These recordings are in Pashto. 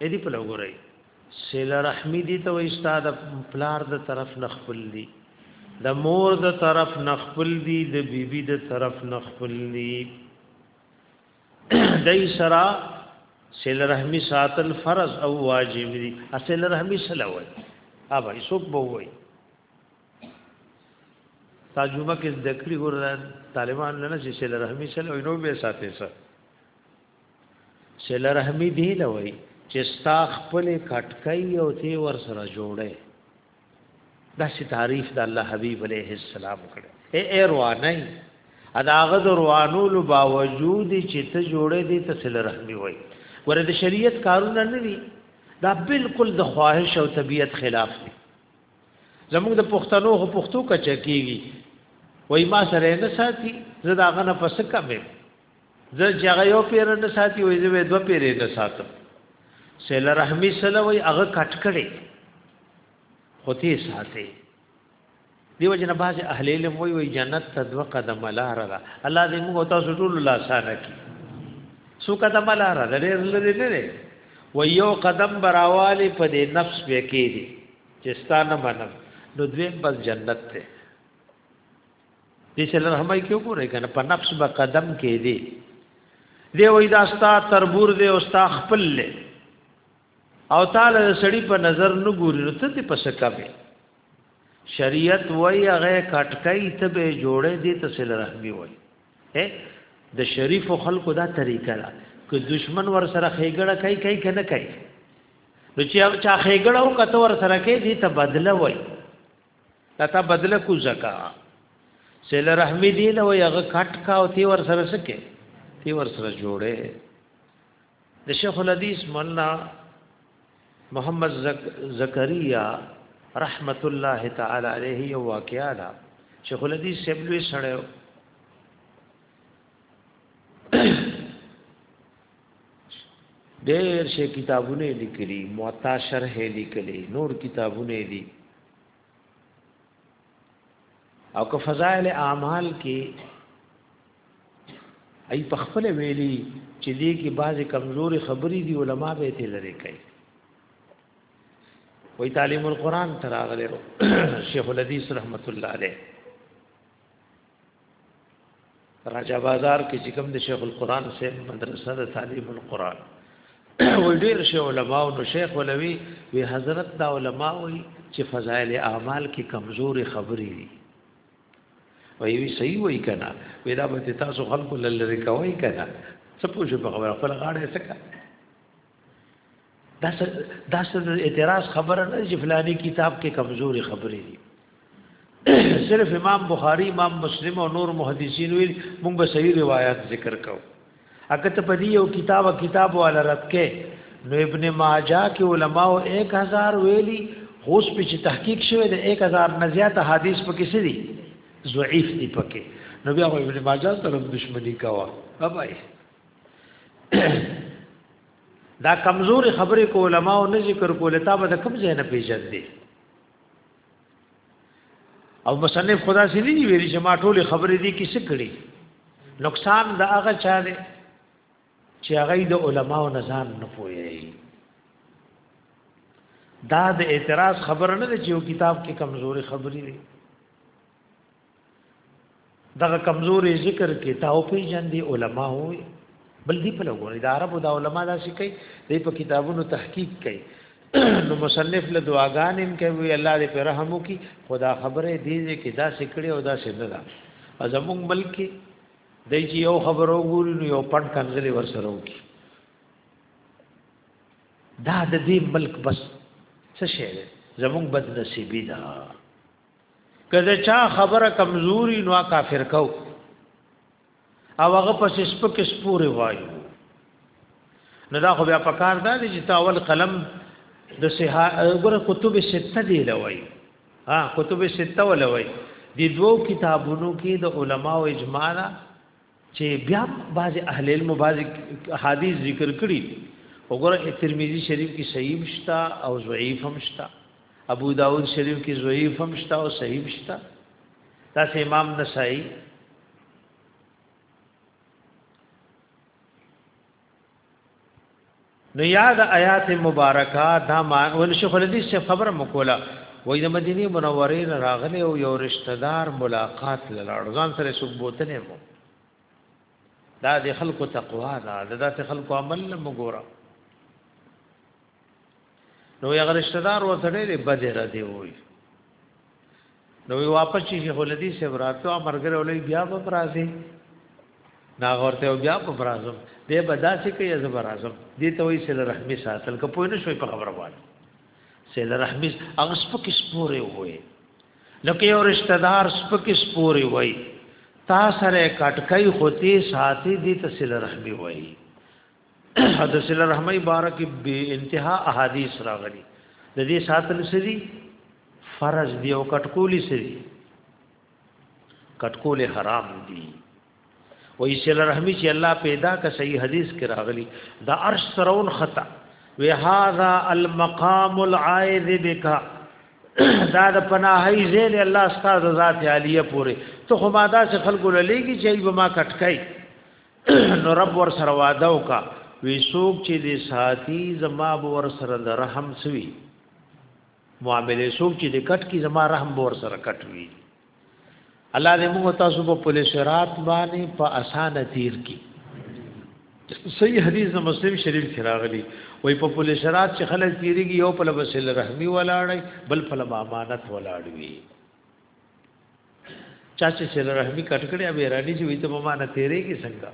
اې دې په لګورای سیل رحمی دي ته استاد پلار د طرف نه خپل دي د مور د طرف نه خپل دي د بیبي د طرف نه خپل دي دای سرا سیل رحمی ساتل فرض او واجب دي اصل رحمی سلوي اوبه ایسوک بو وای ترجمه کې د کړي ګور طالبان نه چې سره رحمي سره نو به ساتي سره سله رحمی دی لوي چې ستا خپل کټکای او تی ور سره جوړه دا سی تعریف د الله حبیب علیه السلام کړه اے اے روانای اداغه د روانولو باوجود چې ته جوړه دي ته سله رحمی وای ورته د شریعت کارونه نه دي دا بالکل د خواهش او طبیعت خلاف دي زموږ د پښتنو خو پښتو کچا کیږي وای ما سره نه ساتي زه دا غنه پس کمه زه چې هغه یو پیر نه ساتي وې زه دوه پیر نه ساتم سیل رحمی سره وې هغه کټ کړي خو تی ساتي دیو جن باز اهل علم وې وې جنت ته دوه قدم لار را الله دې موږ تاسو ټول الله سره کی سو قدم لار را ډېر لري نه دی و یو قدم براوالی په دې نفس به کې دي چې ستانه منم نو دوی بس جنت ته دې چې لرحمای کې وګورئ کنه په نفس به قدم کې دی دی وای دا ستا تربور دی او ستا خپل له او تعالی سړی په نظر نه ګوري نو ته په سکه به شریعت وای هغه کټکای ته به جوړې دي ته سره رحمی وای د شریف خلکو دا طریقه ده که دشمن ور سره خېګړه کوي کوي کنه کوي نو چې چا خېګړه او کته ور سره کوي دي ته بدله وای تا بدل کو زکا سیل رحمی دی له یغه کټ کا او تی ور سره سکه تی ور سره جوړه د شیخ الحدیث مولانا محمد زک زکریا رحمت الله تعالی علیه یو واقعا دا شیخ الحدیث سبلوی سره ډېر شي کتابونه لیکلي موطا شرح لیکلي نور کتابونه دي او که فضائل اعمال کې ای په خپل ویلي چې دې کې بعضې کمزوري خبرې دي علما به ته لري کوي وی تعلیم القرآن تراغلی رو شیخ الحدیث رحمت الله علیه راجا بازار کې چې کوم د شیخ القرآن سه مدرسه د تعلیم القرآن ول ډیر شی علماء نو شیخ ولوی وی حضرت دا علماء وی چې فضائل اعمال کې کمزوري خبرې دي وی وی صحیح وی کنه وی دا به تاسو خلکو لری کوي کنه څه پوښتنه په خبره خپل غاړه سکه دا دا اعتراض خبره نه چې فلاني کتاب کې کمزوري خبرې دي صرف امام بخاری امام مسلم او نور محدثین ویل موږ به صحیح روایت ذکر کوو اګه ته په دې یو کتاب کتاب والا رد کې نو ابن ماجه کې علما او 1000 ویلي خوش په چې تحقیق شوه د 1000 نه زیات حدیث په کې سړي ضعیف دی پکې نو بیا ابن ماجه سره دښمنی کاوه بابا دا کمزوري خبرې کو علما او نه ذکر کول تا به کوم ځای نه پیژن دي او مصنف خدا سي نه ویل چې ما ټول خبرې دي کیسه کړي نقصان د هغه چا دی چې هغه د علما او نزان نه پوي دا د اعتراض خبره نه ده چې یو کتاب کې کمزوري خبرې دي دغه کمزوري ذکر کې تاو پی جن دي علما وي بل دی په لګوري د عربو د علما دا شي کوي د په کتابونو تحقیق کوي نو مصنف له دعاګان ان کوي الله دې په رحم وکي خدا خبره دې کې دا سکړي او دا سند دا ازمون ملک دای چې یو خبرو ګوري نو یو پټ کنځلې ور سره وکي دا د دې ملک بس څه شي زمون بد نصیبی ده که د چا خبره کمزوري نو کافر کو او هغه پس سپک سپوري وایو نو دا خو بیا پکار دا دی چې تاول قلم د صحه ګره کتب سته دی لوي ها کتب سته ولوي د دوو کتابونو کې د علماو اجماع چې بیا بعض اهل علم بعض حدیث ذکر کړي وګوره ترمذی شریف کې صحیح مشتا او ضعیف هم شتا ابو داود شریف کې ضعیف هم شتا او صحیح مشتا دا سه امام نسائی نو یاد آیات مبارکه دا ما ول شیخ الحدیث سے خبر مکولا وای د مدینه منوره نه راغلی او یو رشتہ دار ملاقات لاړ ځان سره سبوتنه مو دا د خلکو تقوا دا د داسې خلکو عمل نه مګورم نو یې غرشته دار ورته ډېرې بدې ردې ووي نو وی واپس چې شیخ الحدیث صاحب راتلو مرګره ولې بیا به برازي نا ورته بیا په برازم دې بداسي کې یز برازم دې ته وی سره رحمی ساتل که پوه نه شوي په خبره باندې سره رحمی هغه سپک سپورې ووي لکه یو رشتہ دار سپک سپوري وای تا سره کټکای خوتی ساتي دي تسل رحمی وای د صله رحمي بارک به انتها احادیث راغلي د دې ساتل سړي فرض دی او کټکولی سړي کټکول حرام دي وې صله رحمي چې الله پیدا کا صحیح حدیث کې راغلي دا عرش سرون خطا وی هاذا المقام العائذ بک دا د پناهي زین الله استاد ذات عالیه پوره ته خو ما دا چې خلکو للیږي چې به ما کټکای نو رب ور سره وعده وکا وی سوک چې دې ساتي زما ور سره د رحم سوي معاملې سوک چې دې کټ کی زما رحم ور سره کټ وی الله دې موږ تاسو په پولیس رات باندې په اسانه تیر کی صحیح حدیث د مسلم شریف کې راغلی وای په پولیس رات چې خلک تیریږي یو په لبسل رحمی ولاړی بل په امانت ولاړ وی چا چې سره رحمی کټ کړي ابي رانی چې وي ته ما نه تیرې کې څنګه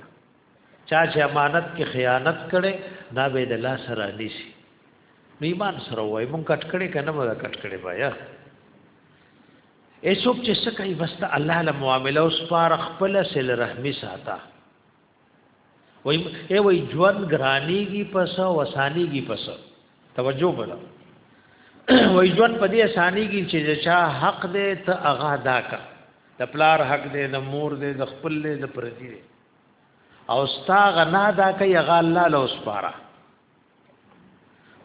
چا چې امانت کې خیانت کړي دا به د الله سره نشي ایمان سره وای مونږ کټ کړي کنه مونږ کټ کړي بیا ایسوک چې سکه وسته الله له معاملې اوس پار خپل سره رحمی ساته وای ای وای ژوند ګرانیږي پس او اسانیږي پس توجه وکړه وای ژوند په دې اسانیږي چې چا حق دې ته اغا دا کا د پلار حق دې د مور دې د خپل دې د پردي دې او ستا غنا دا کوي اغا الله له وسپاره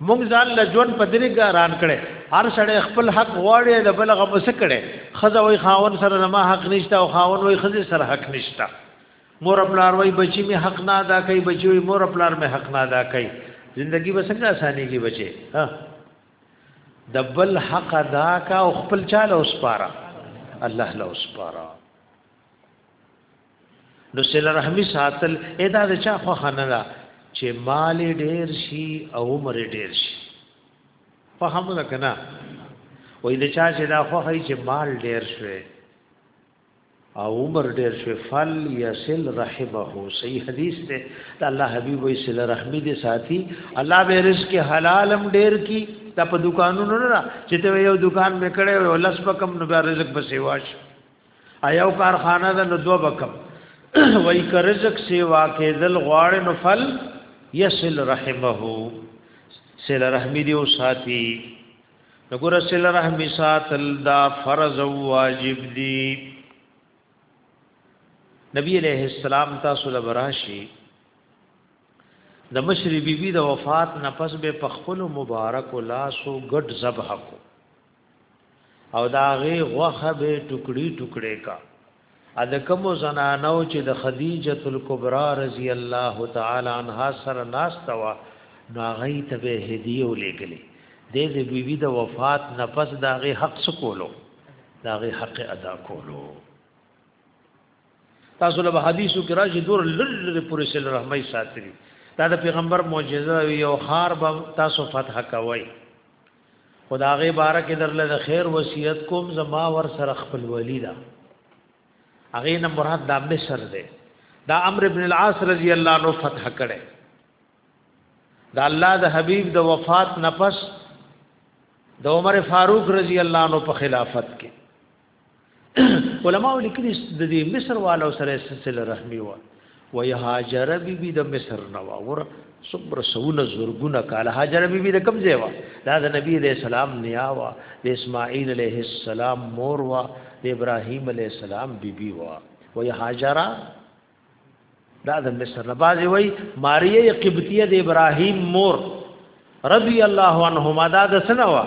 موږ ځان له ژوند په درې ګران کړي هر سړی خپل حق غواړي د بل غو مس کړي خزه وای خاون سره نه ما حق نشته او خاون وای خزه سره حق نشته مور خپل وای بچی می حق نه ادا کوي بچی وای مور خپل می حق نه ادا کوي زندگی به څنګه اساني کې بچي ها د بل حق ادا کا او خپل چاله اوس پاره الله له اوس پاره نو سل رحمی ساتل ادا د چا خو خنه دا چې مال ډیر شي او عمر ډیر شي په هم ده کنه وای د چا چې دا خو هي چې مال ډیر شوی او عمر ډیر شوی فل یسل رحمه صحیح حدیث ته د الله حبیب وای سل رحمی دي ساتي الله به رزق حلالم ډیر کی دا په دکانونو نه چې ته یو دکان مې کړې او لس پکم نو بیا رزق به سیواش ایو کارخانه د نو دو بکم وای که رزق سیوا کېدل غواړي نو فل یسل رحمه سل رحمی دی او ساتي نګور سل رحمی ساتل دا فرض او واجب دی نبی علیہ السلام تاسو لبراشی د مشری بیبي د وفات نه پس به په خپل مبارک لاسو ګډ ذبح کو او دا غي غوخه به ټوکړي ټوکړي کا ا د کوم زنانو چې د خدیجه الکبرى رضی الله تعالی عنها سره ناستوا ناغی ته به هدیه ولېګلې د دې بیبي د وفات نه پس دا غي حق سکولو دا غي حق ادا کولو تاسو له حدیثو کې راځي دور لری پورې سل رحمای ساتري دا د پیغمبر معجزه یو خار به تاسو فتح کوي خدای بارک درله د خیر وصیت کوم زما ور سره خپل ولی دا هغه نه مراد د مصر دی دا امر ابن العاص رضی الله عنه فتح کړي دا الله د حبیب د وفات نفس د عمر فاروق رضی الله عنه په خلافت کې علماء لیکلي د دې مصر والو سره سلسله رحمی و و هاجر بی بی د مصر نو ور صبر سونه زرګونه کال هاجر بی بی د کوم ځای و دا د نبی علیہ السلام نیا و د اسماعیل علیہ السلام مور و د ابراهیم علیہ السلام بی بی و و هاجر دا د مصر نه بازي وای ماریه قبطیه د ابراهیم مور رضی الله عنهما دا د سنوا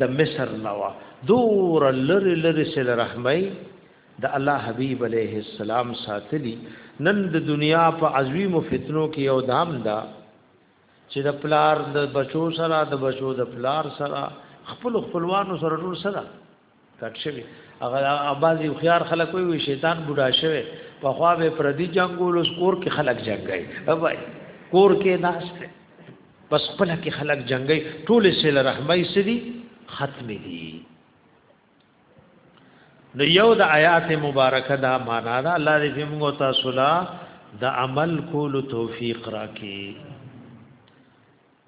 د مصر نوا دور لری لری سره رحمای د الله حبیب علیه السلام ساتلی نن د دنیا په عظیم فتنو کې یو دام دا چې د پلار د بچو سره د بچو د پلار سره خپل خپلوانو سره ټول سره کټ شوی هغه بعضی خيار خلک وي شیطان بوډا شوی په خوا به پردي جنگول اوس کور کې خلک جنگي اوبای کور کې ناس ته بس خپل کې خلک جنگي ټول سیل رحمای سدي ختم دي نو یو د آیات مبارکه دا معنا دا الله دې موږ تاسو لا د عمل کولو توفیق راکړي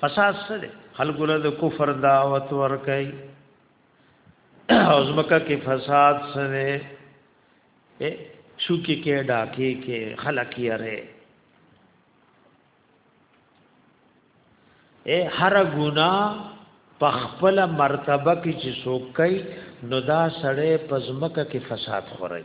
فساد سره خلق له د کفر دعوت ور کوي او زمکه کې فساد سره شوکی کې ډاکې کې خلق یې اره اے هر ګنا په خپل مرتبه کې چې څوک کوي نو دا سړی په زمکه کې فساد خوري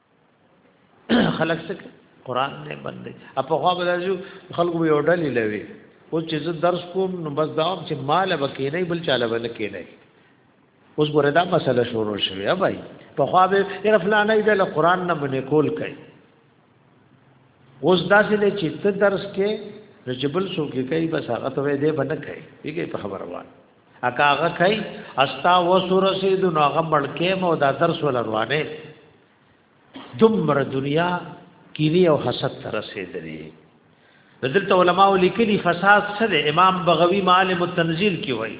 خلک څه قران نه باندې اپو خو به راځو خلکو به اورډل لوي او چې زه درس کوم نو بس دا چې مال به کې نه بل چاله به نه کې نه اوس ګوره دا مسله شروع شوه یا بھائی په خو به یې فلانه دې له قران نه باندې کول کوي اوس دا چې چې ته درس کې نو چې بل څوک کوي بس هغه ته دې باندې کوي یګي په خبره وایي اکا هغه کوي استا وسو رسید نو هغه ملکه مو دا درس ول روانه دمر دنیا کینی او حسد تر رسیدلې دلته علما لیکلي فساد سره امام بغوی معالم التنزیل کې وایي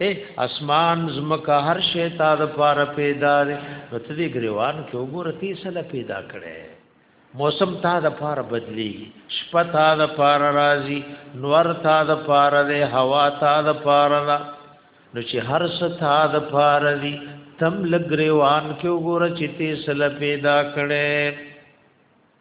اې اسمان ځمکه هر شی تا د پاره پیدا دی نو ته دې ګریوان کې وګوره تی سره پیدا کړي موسم تا د پاره بدلی شپه تا د پاره راځي نور تا د پاره دی هوا تا د پاره ده نو چې هر څه تا د پاره دی تم لګریوان کې وګوره چې تی سره پیدا کړي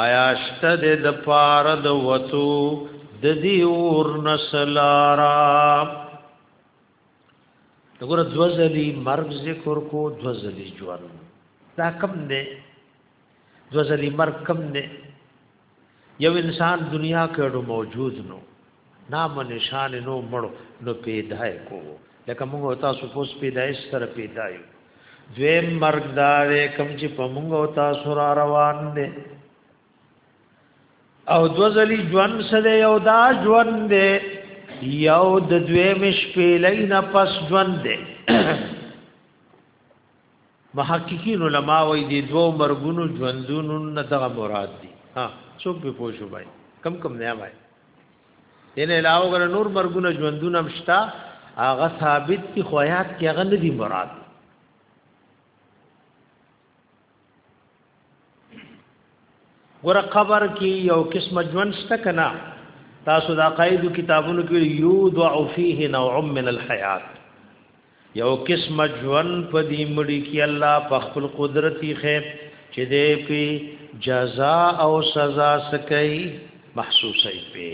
آیا شته د د پار د وتو د دی اور نسلارا دغه دوزلی مرګ ذکر کو دوزلی ژوند دا کم دی دوزلی مرګ کم دی یو انسان دنیا کې موجود نو نام نشان نو مړو نو پیدای کو لکه موږ تاسو پوس پیدایش سره پیدایو دویم مرګ دار کم چې په موږ تاسو را روان دي او دوزلی ژوند سره یو دا ژوند دی یو د دویم شپې لین پس ژوند دی محققین علما وای دي دوه مرګونو ژوندونو نه دغه مراد دي ها څوک به پوه شو بای کم کم نه وای دین علاوه غره نور مرګونه ژوندونه مشتا هغه ثابت کی خویات کی هغه ندی مراد ګور قبر کې یو قسم ژوند شته کنا تاسو د عقاید کتابونو کې یو دعو فيه نوع من الحیات یو قسم ژوند په دې مړی کې الله په خپل قدرتي خیر چې دې په جزاء او سزا سکي محسوسه په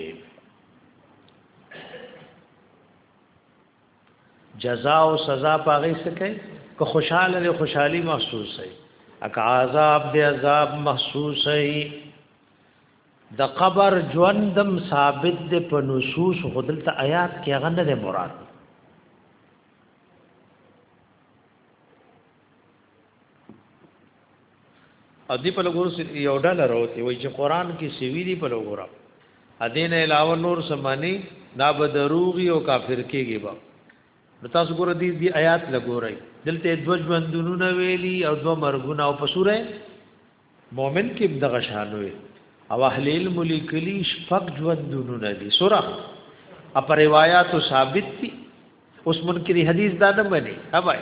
جزاء او سزا پاغي سکه که خوشاله له خوشحالي محسوسه اک عذاب دې عذاب محسوسه د قبر ژوندم ثابت دې په نصوص خدلته آیات کې هغه نه مراد ادي په لګور سره یو ډله راوته وای چې قران کې سوي دي په لګور ادین علاوه نور سمانی دا به دروغي او کافر کېږي با نو تاسو ګور دي دی آیات لګورای دلته د ژوندونو ویلي او دو مرګونه او پسوره مومن کې دغه شانوي او اهل علم لیکلي شپږ ژوندونه دي سره اپ روایت ثابت دي اوس منکری حدیث دا نه مني هبای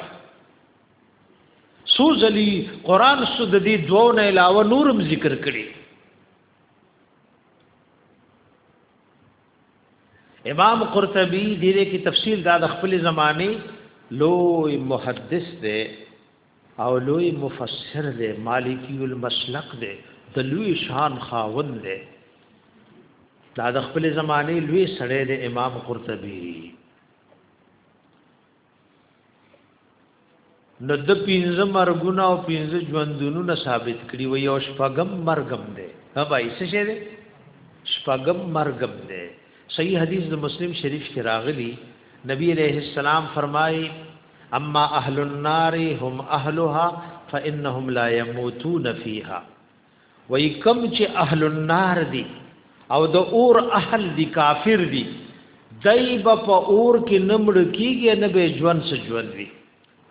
سو ځلی قران سو د دې دوه نه علاوه نورم ذکر کړي امام قرطبي دې کې تفصیل دا د خپل زمانه لوی محدث دی او لوی مفسر دی مالکی المسلک دی د لوی شان خاوند دی دا د خپل زمانه لوی سړی دی امام قرطبی نو د پینځه مرګونه او پینځه ژوندونونه ثابت کړي وي او شپږم مرګم دی ها بای څه شه دی شپږم مرګم دی صحیح حدیث د مسلم شریف کې راغلی نبی علیہ السلام فرمایي اما اهل النار هم اهلها فانهم لا يموتون فيها وای کم چې اهل النار دي او د اور اهل دي کافر دي دایب په اور کې نمړ کیږي نه به ژوند سره ژوند وي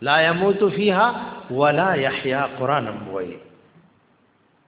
لا يموت فيها ولا يحيى قران وای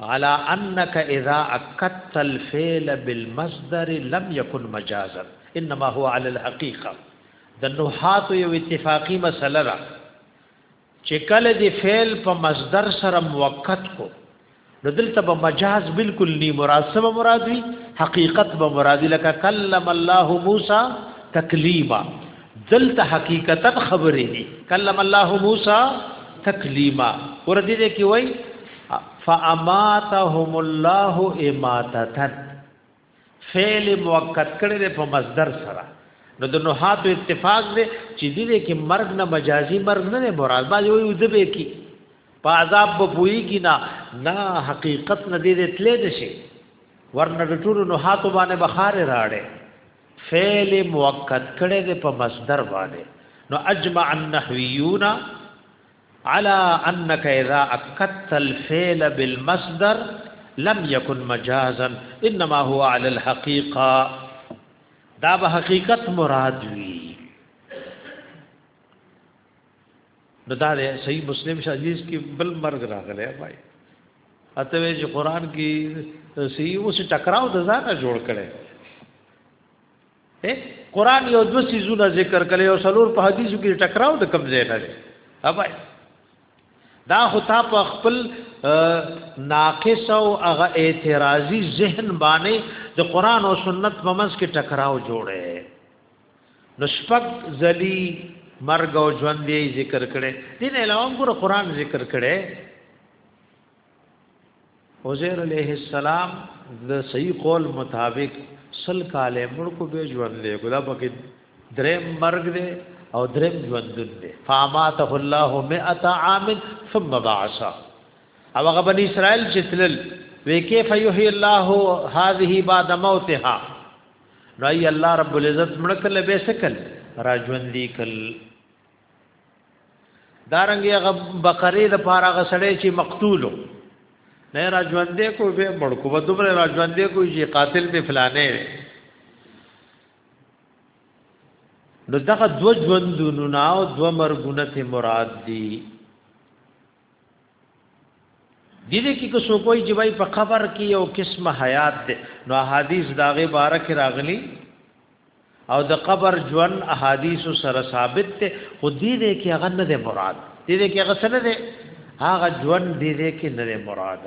على انك اذا اكدت الفعل بالمصدر لم يكن مجازا انما هو على الحقيقه د نحات یو اتفاقی مسله را چې کله دی فعل په مصدر سره موقت کو نو دلته به مجاز بالکل نی مراسمه مراد وی حقیقت به مراد لکه کلم الله موسی تکلیما دلته حقیقتا خبرې دي کلم الله موسی تکلیما ور دې کې وای فاماتهم الله اماتتن فعل موقت کړي په مصدر سره نو د نوحات اتفاق دی چې دې دې کې مرګ نه مجازي مرګ نه مراد با یو یو دبه کې په عذاب به پوي کې نه نه حقیقت نه دې دې تلې نشي ورنه د ټول نوحات باندې بخار راړې فعل موقت کړي په مصدر باندې نو اجمع النحویون علی انک اذا اکدت الفعل بالمصدر لم يكن مجازا انما هو على الحقيقه دا به حقیقت مراد وی نو دا دی صحیح مسلم حدیث کې بل مرګ راغلی بھائی اته وی چې قران کې صحیح اوس ټکراو د ځانه جوړ کړي قران یو دو سيزونه ذکر کړي او سلور په حدیثو کې ټکراو د کوم ځای نه دی ابای دا خو تا په خپل ناقص او هغه اعتراضي ذهن باندې د قران او سنت په منځ کې ټکراو جوړه نو شپږ ځلی مرګ او ژوند یې ذکر کړي دین علاوه ګور قران ذکر کړي عزیر علیہ السلام د صحیح قول مطابق سل کاله مړکو به ژوند دی ګدا پکې دریم مرګ دی او دریم ژوند دی فاماته الله 100 عام ثم بعثا او هغه بنی اسرائیل چې تلل وی کیف یحیی الله هذه بعد موتها رای الله رب العزت مړکل به سکل را ژوند دی کل دارنګ هغه بقره د پاره هغه سړی چې مقتولو نه را ژوندې کو به مړ کو به دومره را ژوندې کو چې قاتل به فلانه نو دغه دو ژوندونو نه او دو مرګونه ته مراد دي دې دې کې کو سو کوئی چې وای په قبر کې یو قسمه حیات ده نو احادیث داغه بارک راغلی او د قبر ژوند احادیث سره ثابت ده خو دې دې کې هغه نه ده مراد دې دې کې هغه سره ده هغه ژوند دې دې کې نه ده مراد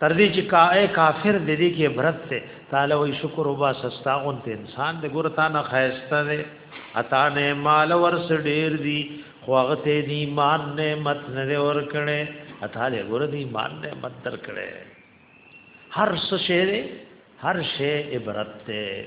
تر دې چې کا اے کافر دې دې کې برت ته تعالی وي شکر وبا سستا اون ته انسان دې ګور تا نه خیسته دې عطا نه مال ورس ډیر دي خو هغه ته دې ایمان نعمت نه ور کړي عطا له ګور دې ایمان نعمت در کړي هر څه شه هر شی عبرت ته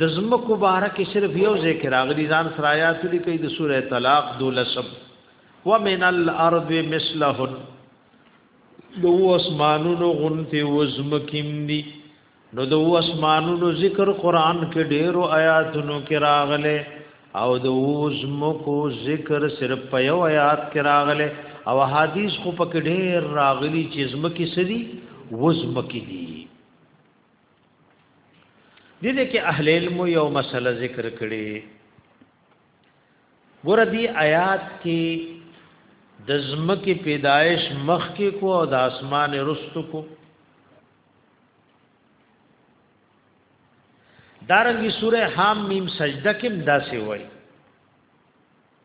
د زمکو باره کې صرف یو ذکر راغلی ځان سره آیات لیکي د سوره طلاق دولسم ومن الارض مثلهن دو اسمانونو غنتی وزمکیم دی نو دو اسمانونو ذکر قران کې ډیرو آیاتونو کې راغله او د وزمکو ذکر صرف په یو آیات کې راغله او حدیث خو پکې ډیر راغلی چې زمکی سری وزمکی دی دې دې کې اهل علم یو مسله ذکر کړي ګور دې آیات کې د زمکه پیدایش مخ کې کو او د اسمان رستو کو دارنګي سوره حام میم سجده کې داسې وایي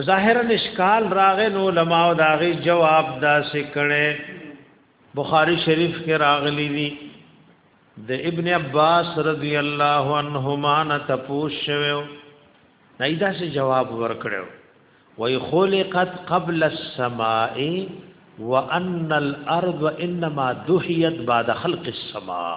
ظاهرا اشکال راغې نو علماء دا غي جواب دا سکړې بخاری شریف کې راغلي دي د ابن عباس رضی الله عنهما نه تپوس شوو نایدا سے جواب ورکړو وای خلقت قبل السماء وان الارض انما دحيت بعد خلق السماء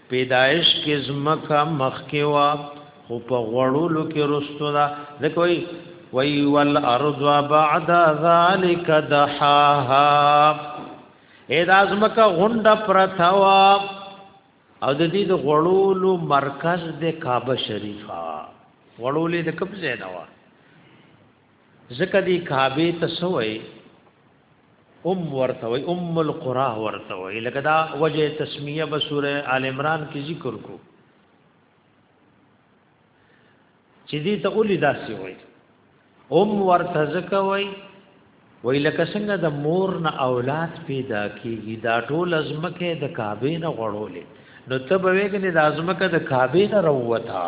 پیدایش کې زمکه مخکې وا خو په غړولو کې رستو دا ځکه وی وی ول ارض بعد ذلک دحاها اې دا زمکه غونډه پرتاوا او د دې د غړولو مرکز د کعبه شریفه غړولې د کوم ځای نه وا ځکه دی کعبه ته سوې ام ورته وي ام القرى ورته وي لکه دا وجه تسمیه به سوره آل عمران کې ذکر کو چې دې ته اولی داسې وي ام ورته ځکه وي وی لکه څنګه د مور نه اولاد پیدا کیږي دا ټول ازمکه د کعبه نه غړولې نو ته به وګنې د ازمکه د کعبه نه روتا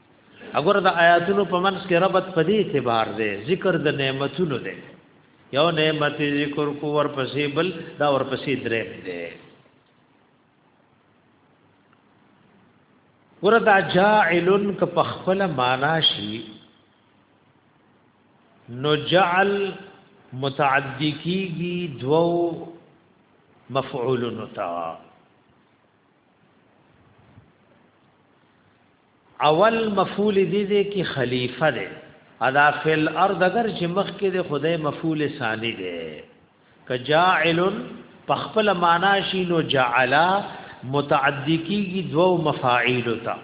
اگر د آیاتونو په منځ کې ربط په دې اعتبار دی ذکر د نعمتونو دی یو نعمت ذکر کو ورپسې بل دا ورپسې درې دی وردا جاعلن ک په خپل معنا شي نو جعل متعدی کیږي دو مفعولن تا اول مفعول دې دې کې خلیفہ دې ادا فل ارض اگر چې مخ کې دې خدای مفعول ثانی دې کجاعل پخپل معنا شي نو جعلا متعدی کیږي دو مفاعیل تا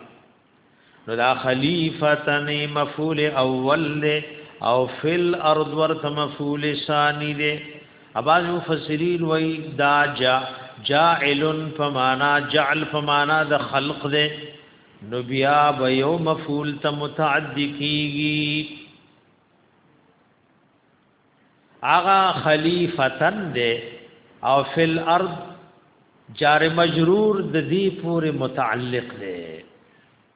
نو دا خلیفتن مفعول اول دې او فل ارض ورته مفعول ثانی دې اباظ مفسرین وای دا جا جاعل فمانا جعل فمانا د خلق دے نو بیا به یو مفعول ته متعدی کیږي اغا خلیفتن دے او فی الارض جار مجرور د دې پورې متعلق دی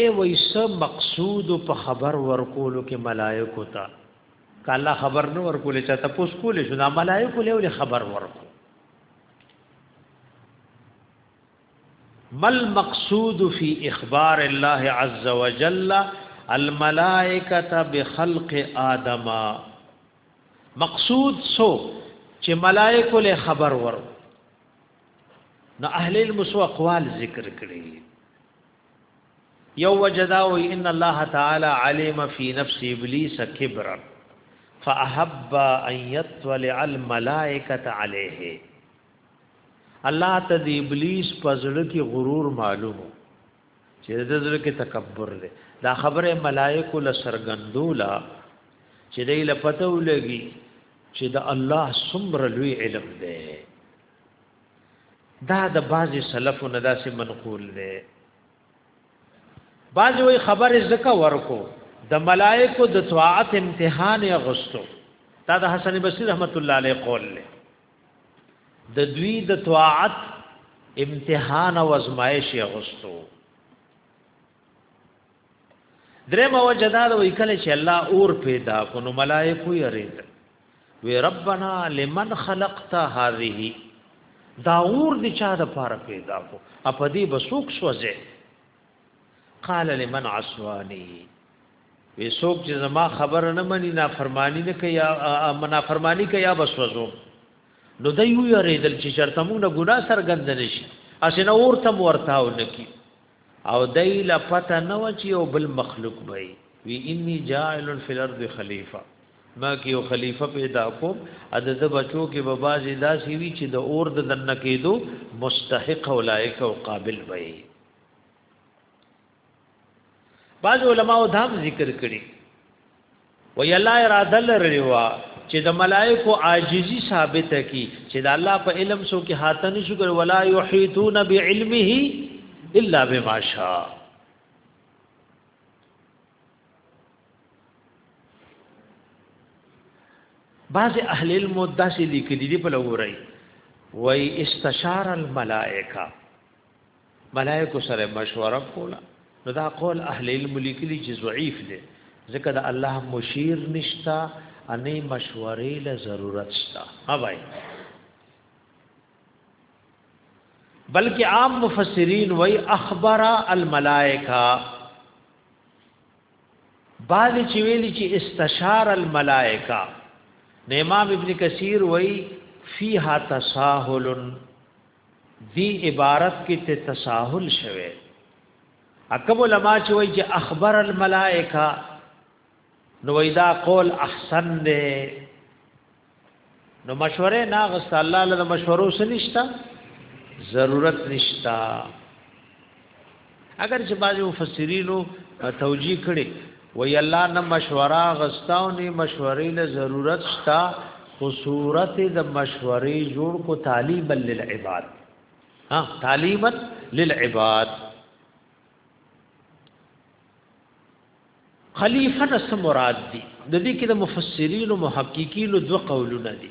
ای ویس مقصود په خبر ورکولو کې ملائکو ته کله خبر نه ورکولې چې تاسو کولې شو دا ملائکو له خبر ورکو مل مقصود فی اخبار الله عز وجل الملائکه بخلق آدم مقصود سو چې ملائکو له خبر ورکو نو اهل علم سو اقوال ذکر کړي یو وجدا و ان الله تعالی علم فی نفس ابلیس کبرا فاحب ان يطلع الملائکه علیه الله ته د ابلیس پزړه کې غرور معلومو چې د زړه کې تکبر دی دا خبره ملائکه له سرګندولا چې دې لپته ولګي چې د الله څومره لوی علم دی دا د بعضی سلفو نه داسې منقول دی بعضی وی خبر زکه ورکو د ملائکو د طاعت امتحان غستو دا د حسن بصری رحمت الله علیه قول له د دوی د طاعت امتحان او ازمایش غستو درې مو جداد وی کله چې الله اور پیدا کو نو ملائکه یریدل وی ربنا لمن خلقت هذه دا اور دی چا د پاره پیدا کو اپ دې بسوک سوځه قال لمن عصوانی وی سوک چې زما خبر نه مني نا فرمانی نه کوي منا فرمانی کوي یا بسوځو نو دای یو یریدل چې چرته موږ نه ګناه سرګند نشي اسنه اور تم ورتاو نکی او دای له پته نه و چې یو بل مخلوق به وي انی جاعل فی الارض خلیفہ ما کې یو خلیفہ پیدا کوم ا د د بچو کې به بازي داسي وي چې د اور د دنه کېدو مستحق او لایق او قابل وي بعض علماء دا ذکر کړي وی الله اراده لرلی وا چې د ملائکو عاجزی ثابت کی چې د الله په علم سو کې حاته نشو کول ولا یحیتون بعلمه الا بما شاء بعض اهل علم داسې لیکلي دي په لوري وای استشار الملائکه ملائکو سره مشوره کوله نو دا قول اهل علم لیکلي چې ضعیف دی ځکه د الله مشیر نشتا انې مشورې له ضرورت شتا ها بھائی بلکې عام مفسرین وای اخبر الملائکه بعض چې ویلي چې استشار الملائکه امام ابن کثیر وای فیها تساهل دی عبارت کې ته تساهل شوه اکم علماء چې وایي چې اخبر الملائکه نو ویدا قول احسن دی نو مشوره نه غست الله له مشورو سنشتا ضرورت نشتا اگر چې بعضی مفسرینو توجیه کړي وی الله نه مشوره غستاو نه مشورې له ضرورت شتا خو صورت د مشورې جوړ کو تعلیم للعباد ها تعلیم للعباد خلیفہ نس مراد دی د دې کې د مفسرین او محققین دوه قولونه دي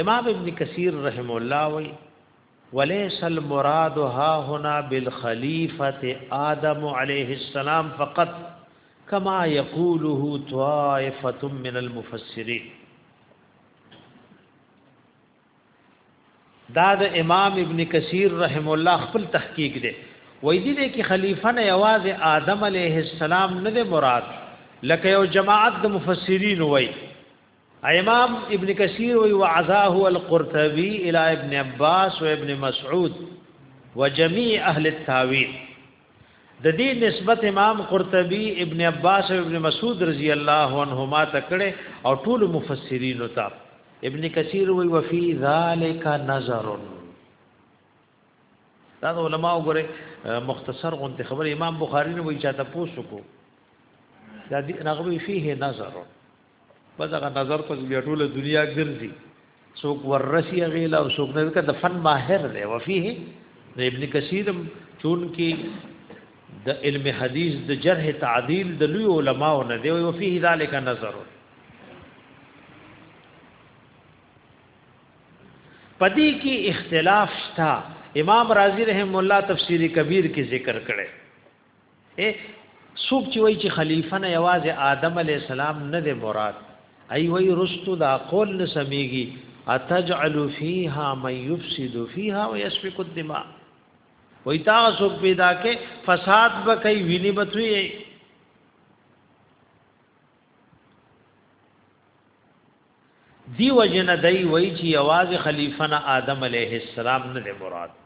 امام ابن کثیر رحم الله وی وليس المراد ها هنا بالخليفه آدم عليه السلام فقط كما يقوله طائفه من المفسرين دا د امام ابن کثیر رحم الله خپل تحقیق دی وای دي دې کې خلیفہ نه یوازې آدم علیه السلام نه دی مراد لکه یو جماعت د مفسرین وای امام ابن کثیر وی وعزاه القرطبی الى ابن عباس و ابن مسعود و جميع اهل التاویل د دې نسبت امام قرطبی ابن عباس او ابن مسعود رضی الله عنهما تکړه او ټول مفسرین ته ابن کثیر وی وفي ذالک نظر دا علماء وګوره مختصر غونډه خبر امام بخاری نه وی چاته پوسو کو دا دې نغوی فيه نظر په دغه نظر پس بیا ټول دنیا ګرځي څوک ورسی غیلا او څوک نه کده فن ماهر دی وفيه د ابن کثیر چون کې د علم حدیث د جرح تعدیل د لوی علما او نه دی او فيه ذلک نظر پدې کې اختلاف شته امام رازی رحم الله تفسیری کبیر کې ذکر کړي اے څوک چې وایي چې خلیفہ نه یوازې آدم علی السلام نه دی مراد ای وای رستو دا قول نه سميږي اتجعل فيها من يفسد فيها ويسفك الدماء وای تاسو پیدا کې فساد به کوي ویني بتوي دی وجنه دای وای چې یوازې خلیفہ نه آدم علیه السلام نه دی مراد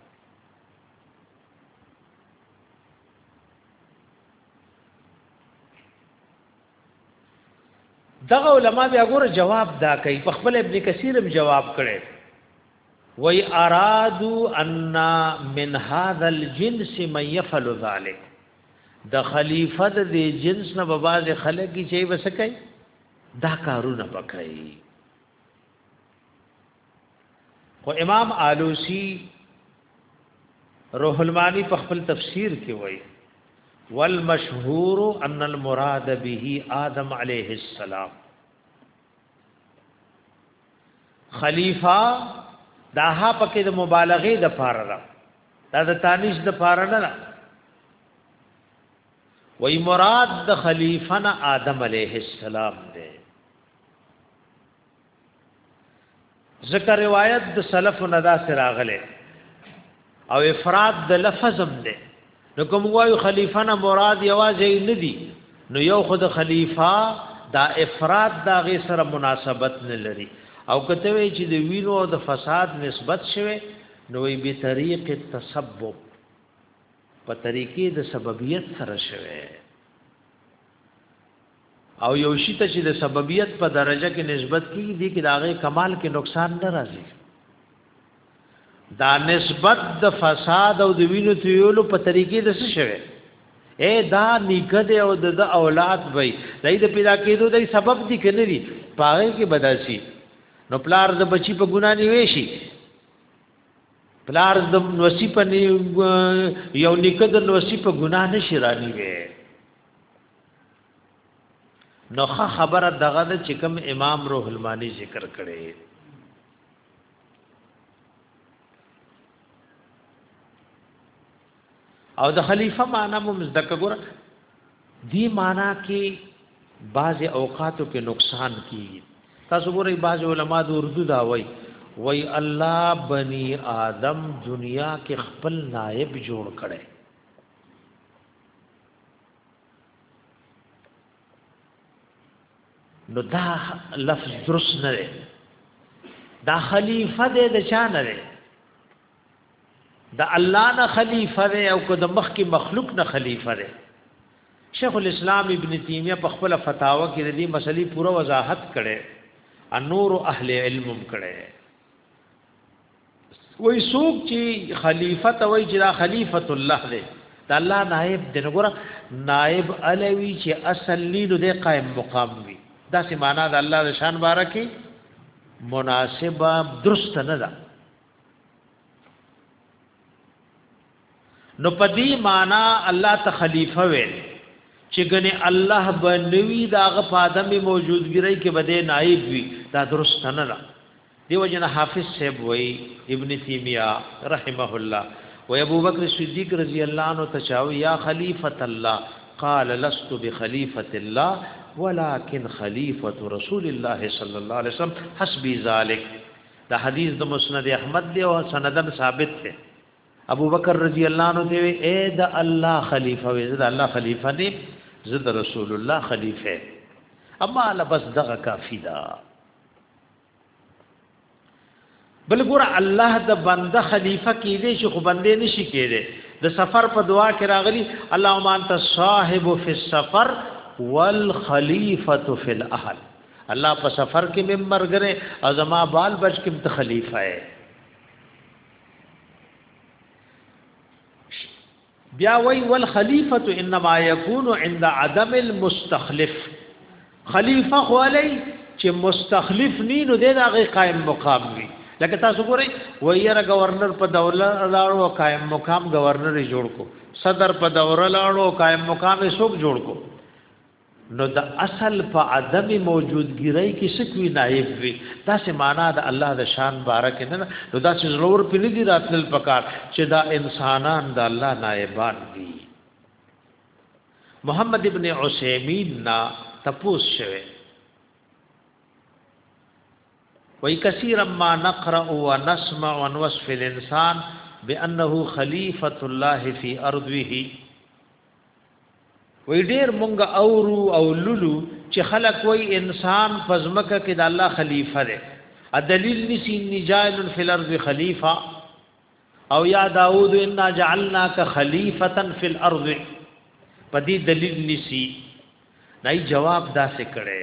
دغه علما بیا ګوره جواب دا کوي په خپل ابن کثیر هم جواب کړي وای ارادو ان من هذا الجنس من يفعل ذلك د خلیفہ د جنس نه به باز خلک کی چي وسکای دا کارونه وکړي خو امام آلوسی روح المانی په خپل تفسیر کې وایي والمشهور ان المراد به آدم علیه السلام خلیفہ دا ها پکې د مبالغه د فار را دا د تانیش د فار نه را وای مراد د خلیفہ نه آدم علیه السلام دی ذکر روایت د سلف نه دا سراغله او افراد د لفظم ده نو کوم وایو خلیفہ نه مراد یوازې نه دی نو یو خود خلیفہ دا افراد دا غي سره مناسبت نه لري او کته وی چې د وینو او د فساد نسبت شوه نو وی به طریق التسبب په طریقې د سببیت سره شوه او یو شی ته چې د سببیت په درجه کې نسبت کیږي دي کې د هغه کمال کې نقصان نه راځي دا نسبت د فساد او د وینو تیولو په طریقې د څه شوی اے دا نیکد او د اولاد وای دای د پیدا کېدو دای سبب دي کنه دي پاره کې بداسي نو پلار د بچی په ګنا نه ویشي پلار د نوسی په یو نیکد نوسی په ګنا نه شرانی وي نو خبره دغه د چې کوم امام روح المانی ذکر کړي او د خلیفہ معنا مو مزدک ګور دی معنا کې بعض اوقاتو کې نقصان کیږي تاسو ګورئ بعض علما د اردو دا وای وای الله بنی آدم دنیا کې خپل نائب جوړ کړي نو دا لفظ درست نه دی دا خلیفہ دی د چا نه دی د الله نه خلیفہ دی او که د مخ کې مخلوق نه خلیفہ دی شیخ الاسلام ابن تیمیه په خپل فتاوا کې د دې مسلې پوره وضاحت کړي انور اهل علم کړي وای سوق چې خلیفہ ته وای چې دا خلیفۃ الله دی دا الله نائب دی نو ګره نائب علوی چې اصل لید د قائم مقام وی دا سه معنا د الله د شان بارکی مناسبه درست نه ده نو پدی معنا الله ته خلیفہ ویل چې ګنې الله بنوي داغه پادمه موجودګری کې بده نائب وی دا درست نه ده دیو جن حافظ صاحب وای ابن تیمیہ رحمه الله و ابو بکر صدیق رضی الله عنه تچاو یا خلیفۃ الله قال لست بخلیفۃ الله ولكن خلیفۃ رسول الله صلی الله علیه وسلم حسبی ذلک دا حدیث د مسند احمد دی او سندن ثابت دی ابو بکر رضی الله عنه دی اے د الله خلیفہ وې د الله خلیفہ نه زد رسول الله خلیفہ اما لبس دغه کافی ده بل ګور الله د بنده خلیفہ کې دی چې خو بنده نشي کېده د سفر په دعا کې راغلی اللهم انت صاحب فی السفر والخلیفۃ فی الاهل الله په سفر کې مم مرګره او زما بال بچ کې ته خلیفہ ہے بیا وای والخلیفه انما یکون عند عدم المستخلف خلیفه خو علی چې مستخلف نی نو د هغه قائم مقام وي لکه تاسو ګورئ وایره گورنر په دوله لاړو قائم مقام گورنر جوړ کو صدر په دوره لاړو قائم مقام سوق جوړ کو نو د اصل په عدم موجودګیرۍ کې سکوي نائب وي دا سه معنا د الله د شان بارک نه نو دا چې ضرور په لګي راتل پکار چې دا انسانان د الله نائبان دي محمد ابن عثیمین نا تپوس شوه وای کثیر ما نقرأ و نسمع عن وصف الانسان بانه خلیفۃ الله فی ارضه وی ډیر مونږ اورو او لولو چې خلک وای انسان فزمکه کې د الله خلیفہ دی ا دلیل نسی نجائل فی الارض خلیفہ او یا داوود انا جعلناک خلیفتا فی الارض پدی دلیل نسی دای جواب داسې کړي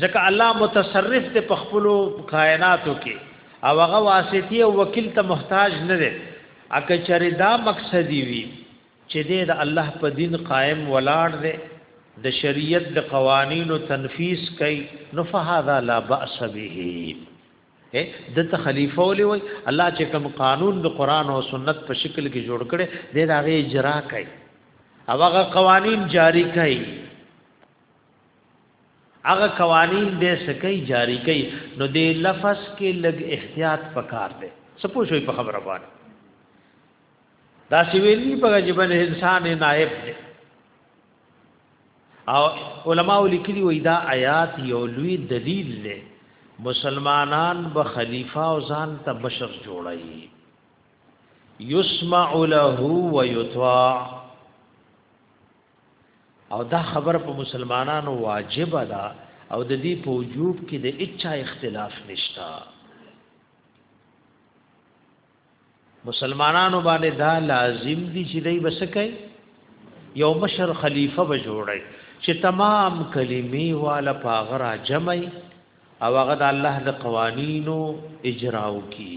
ځکه الله متصرف ته په خپل کائناتو کې او هغه واسطي او وکیل ته محتاج نه دی اکه چرې دا مقصدی وي چې دې د الله په دین قائم ولاړ دی د شریعت د قوانینو تنفیذ کوي نو فهذا لا باس به د ته خلیفہ ولې وای الله چې کوم قانون د قران او سنت په شکل کې جوړ کړي د هغه اجرا کوي او هغه قوانین جاری کوي هغه قوانین به سکی جاری کوي نو د لفظ کې لګ احتیاط پکار دی سپو شوی په خبره باندې دا سی ویلی په جبل انسان نائب دی او علما لیکلي وي دا آیات یو لوی دلیل دی مسلمانان به خلیفہ او ځان ته بشر جوړایي یسمع له و یطاع او دا خبره په مسلمانانو واجب ده او د دې په وجوب کې د اچا اختلاف نشتا مسلمانانو باندې دا لازم دي چې دوی بس کوي یو مشر خلیفہ به جوړي چې تمام کلمې والا پاغرا جمعي او هغه د الله د قوانینو اجراو کی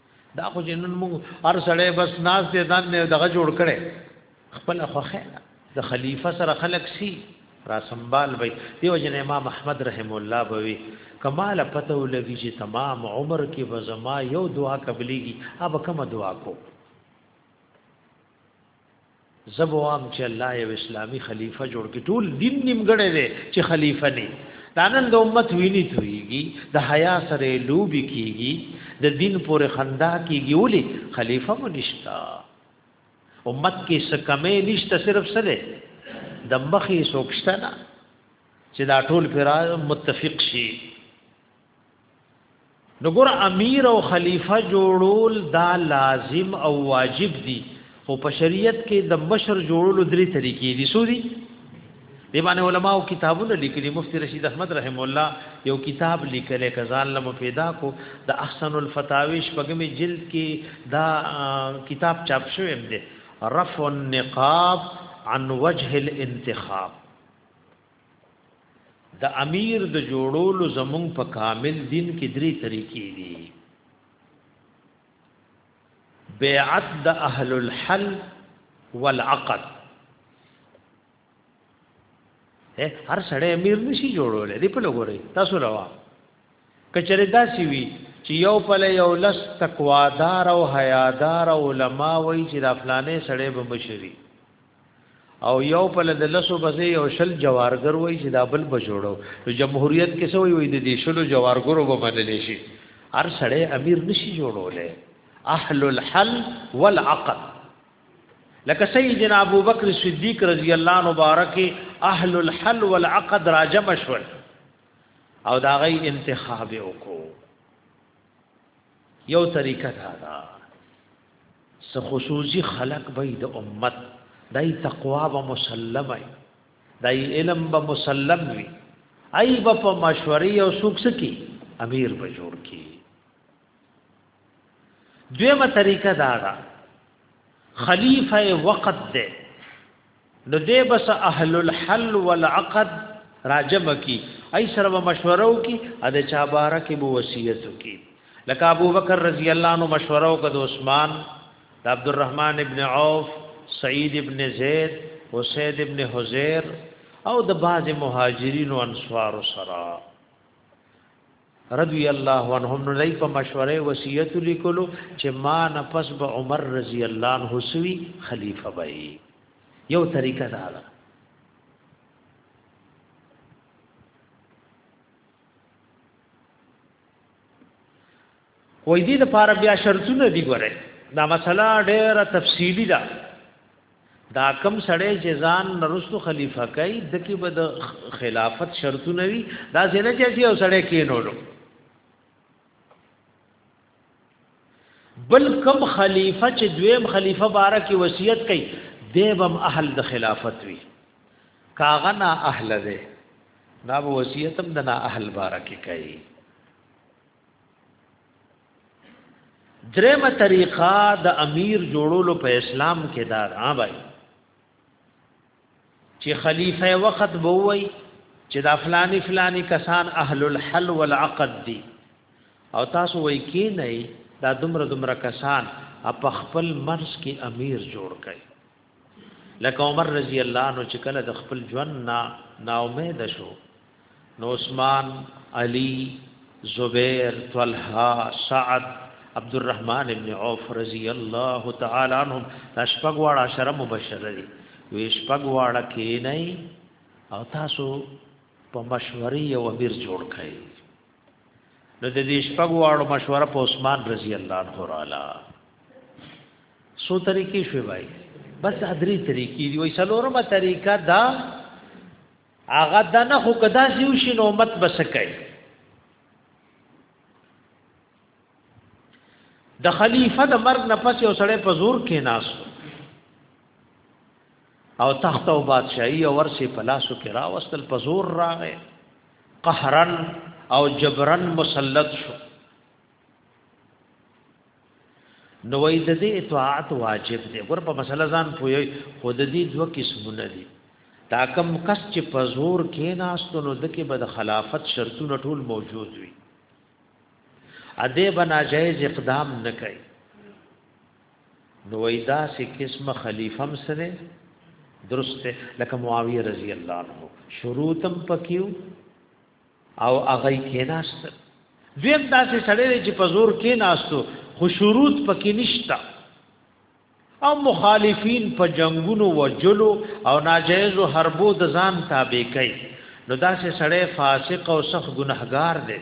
دا خو جنن مو هر سړی بس ناز دې ځان نه دغه جوړ کړي خپل خوخه د خلیفہ سره خلق سی را سنبال وي دیو جن امام احمد رحم الله بوي کمال پته لګی چې تمام عمر کې بزما یو دعا قبليږي اب کوم دعا کو زه به وام چې الله یو اسلامی خلیفہ جوړ کړي ټول دین نیمګړی دی چې خلیفہ نه دا نن د امت ویني تویږي د حیا سره لوبي کیږي د دین پورې خندا کیږي ولي خلیفہ مو نشتا امت کې سکمه نشته صرف سره د مخې سوکشتنه چې دا ټول پر متفق شي نو ګور امیر او خلیفہ جوړول دا لازم او واجب دي خو په شریعت کې د مشر جوړولو درې طریقې دي سو دي دی باندې علما او کتابونه لیکلي مفتی رشید احمد رحم الله یو کتاب لیکل کزال لم پیدا کو د احسن الفتاوی شپږمې جلد کې دا کتاب چاپ شوی دی رفع النقاب عن وجه الانتخاب د امیر د جوړولو زمونږ په کامل دین کې درې طریقې دي بیعت د اهل الحل والعقد هر سړی امیر نشي جوړولای دی په لګوري تاسو روا کچره دا سی وی چې یو پله یو لس تقوادار او حیادار علما وای چې د افلانې سړی به مشري او یو په لد لسو بځې یو شل جوارګر وای چې دا بل به جوړو نو جمهوریت کې څه وای وای د دې شلو جوارګرو به منل شي هر سړی امیر نشي جوړولې اهل الحل والعقد لکه سیدنا ابوبکر صدیق رضی الله عنه مبارک اهل الحل والعقد راجم شول او دا غي انتخاب وکړو یو طریقه دا ده څه خصوصي خلق به د امت دای تقوا به مسلم وي دای علم به مسلم وي ای به په مشورې او سوک سکی امیر به جوړ کی دویمه طریقه دا ده خلیفہ وقت ده نو دې بس اهل الحل والعقد راجم کی ای سره به مشوره وکي ا د چا باره کې بو وصیت وکي لکه ابو بکر رضی الله عنه مشوره وکړه د عثمان د عبدالرحمن ابن عوف سعید ابن زید حسید ابن حزیر او د بعض مهاجرین او انصار سره رضی الله عنهم نو لای په مشوره وصیت لیکلو چې ما نه پس به عمر رضی الله عنه سوی خلیفہ به یو طریقه دا ده وې دې لپاره بیا شرطونه دي ګوره دا مسله ډېره تفصیلی ده دا کم سړی چې ځان نرستو خلیفہ کوي د کې به د خلافت شرطونه وي دا څنګه چې یو سړی کینولو بل کم خلیفہ چې دویم خلیفہ باره کې وصیت کوي دیبم اهل د خلافت وي کاغه نه اهل ده دا وصیتم د نه اهل باره کې کوي درېمه طریقه د امیر جوړولو په اسلام کې دا را وای چې خلیفہ وخت به وای چې دا فلانی فلانی کسان اهل الحل والعقد دي او تاسو وای کې نه دا دومره دومره کسان په خپل مرز کې امیر جوړ کړي لکه عمر رضی الله عنه چې کله د خپل ژوند نا نا امید شو نو عثمان علی زبیر طلحه سعد عبد الرحمن ابن عوف رضی الله تعالی عنهم اشفق واړه عشره مبشره دي وی اشفق واړه کې نه او تاسو په مشورې او امیر جوړ کړئ نو د دې شپږ واړو مشوره په عثمان رضی الله عنه رااله سو طریقې شوی وای بس ادري طریقې دی وای سلورمه طریقه دا هغه د نه خو کدا سیو شي نو مت بس کوي د خلیفہ د مرګ نه پس یو سړی په زور کې ناس او تخت او بادشاہي او ورسې په لاسو کې راوستل په زور راغې قهرن او جبرن مسلط شو نو وای د دې اطاعت واجب دی ګور په مسله ځان پوي خود دې دوه قسمونه دي دا کم کس چې په زور کې ناستو نو دکې به د خلافت شرطونه ټول موجود وي اده بنا جایز اقدام نه کوي نو وای دا سه قسمه خلیفم سره درسته لکه معاویه رضی الله عنه شروطم پکیو او هغه کیناست دویم داسې سړی چې په زور کیناستو خو شروط پکې نشتا او مخالفین په جنگونو وجلو او ناجیز حربو د ځان تابع کوي نو داسې سړی فاسق او سخت ګناهګار دی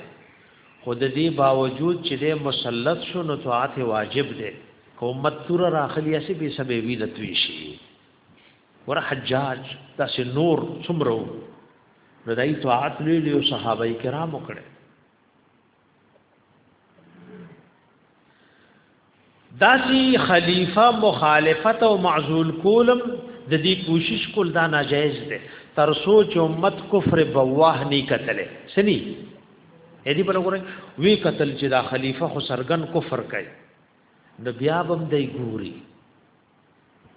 خو د دې باوجود چې دی مسلط شو نو طاعت واجب دی که امت توره راخلي هسې بې سبې وینه توی شي ور حجاج داسې نور څومره وو نو دای طاعت لوی لوی صحابه کرام وکړي داسی خلیفہ مخالفت او معزول کولم د دې کوشش کول دا ناجایز دی تر سوچ امت کفر بواه نه کتل سني اې دې بل غره وی قتل چې دا خلیفہ خو سرګن کفر کوي نو بیا بم دی ګوري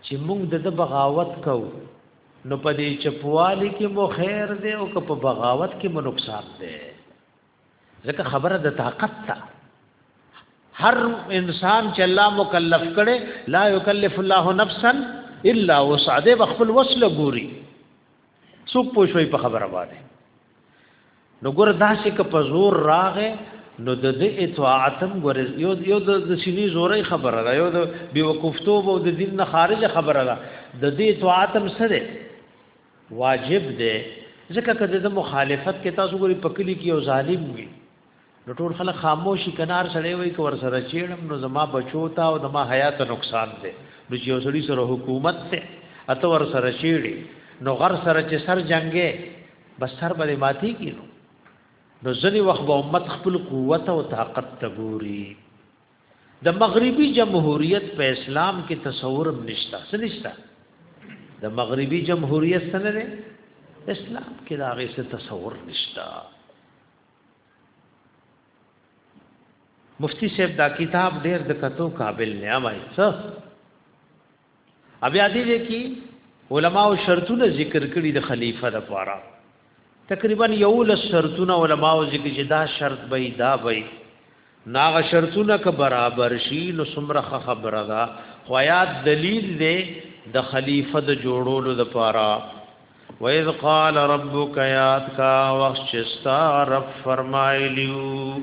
چې موږ د بغاوت کو نو پدې چپوالي کې مو خیر دی او که په بغاوت کې مو نقصان دی ځکه خبره د طاقت ته هر انسان چې الله مکلف کړي لا یکلف الله نفسا الا وسعده بخل وصله ګوري څوک پوښوي په خبره باندې نو ګور داسې ک په زور راغې نو د دې اطاعتم ګور یو یو د سینې زوري خبره را یو د بیوقفتوب او د دین نه خارج خبره را د دې اطاعتم سره واجب دی ځکه که د مخالفت کې تاسو ګوري په کلی کې یو ظالم وي نو ټول خلک خاموشي کنار سړی وي که ور سره چیړم نو زما بچو ته او زما حیات نقصان دی نو چې یو سړی سره حکومت ته اته ور سره چیړي نو غر سره چې سر جنگي بس سر باندې ماتي کینو نو ځنی وخت به امت خپل قوت او طاقت ته ګوري د مغربي جمهوریت په اسلام کې تصورم نشته څه نشته د مغربي جمهوریت سره نه اسلام کې دا غي څه تصور نشته مفتی صاحب دا کتاب ډېر د کتو قابل نه وای څه بیا دې کې علما او شرطونه ذکر کړي د خلیفہ د پاره تقریبا یو لس شرطونه علما او ذکر چې دا شرط به دا وي ناغه شرطونه که برابر شي نو سمره خبره ده خو آیات دلیل دی د خلیفہ د جوړولو د پاره وَإِذْ قَالَ رَبُّكَ يَاتْ كَا وَخْشِسْتَا رَبْ فَرْمَائِلِيُّ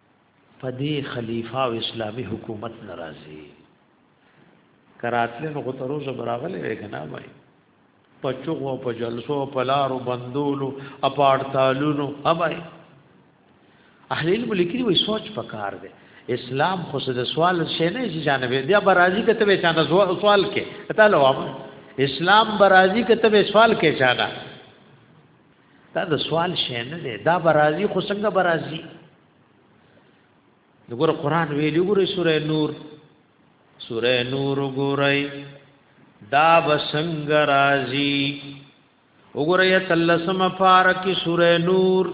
پدی خلیفہ او اسلامی حکومت ناراضی کراتلن خو تر اوسه براغلی وی کنه وای په چغو په جلسو په لارو بندولو اپارتالونو اوای اهل علم لیکلي وي سوچ پکار دی اسلام خو د سوال شي نه چې جانبې دی برازي کته به چانه سوال کې ته لوام اسلام برازي کته به سوال کې چانه دا د سوال شی نه دی دا برازي خو څنګه برازي وګور قران ویلی وګور سوره نور سوره نور وګورئ دا بسنګ رازي وګورئ تلسم فارکی سوره نور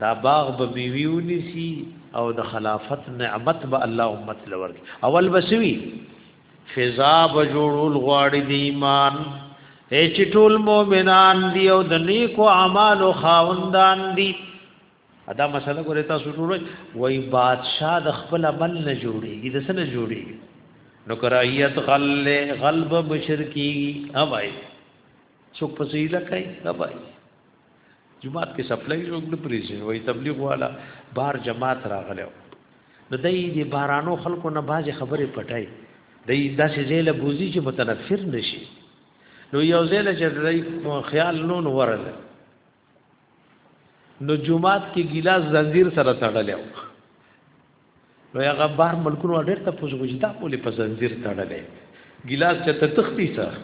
دا باغ به میوي ونیسي او د خلافت نعمت به الله امت لور کی اول بسوي فضا به جوړول غواړي د ایمان اے چې ټول مؤمنان دی او د نیکو اعمالو خاوندان دي ادا مسله ګورې تاسو ټول وای بادشاہ د خپل عمل نه جوړيږي د سن جوړيږي نو کرایت غل غلب مشرکی اوای څوک پسیله کوي اوای جماعت کې سپلای جوړ کړ پریزه وای تبلیغ والا بار جماعت راغلو نو دای دی بارانو خلکو نه باز خبره پټای دای داسې زیله بوزي چې متنفر نشي نو یو زیله چې دای خیال نون ورل نو جمعات کې ګلاس زنجیر سره تړلې نو یا غبار ملکونو ډېر ته پوز وجدا ولې په زنجیر تړلې ګلاس چې ته تختی سره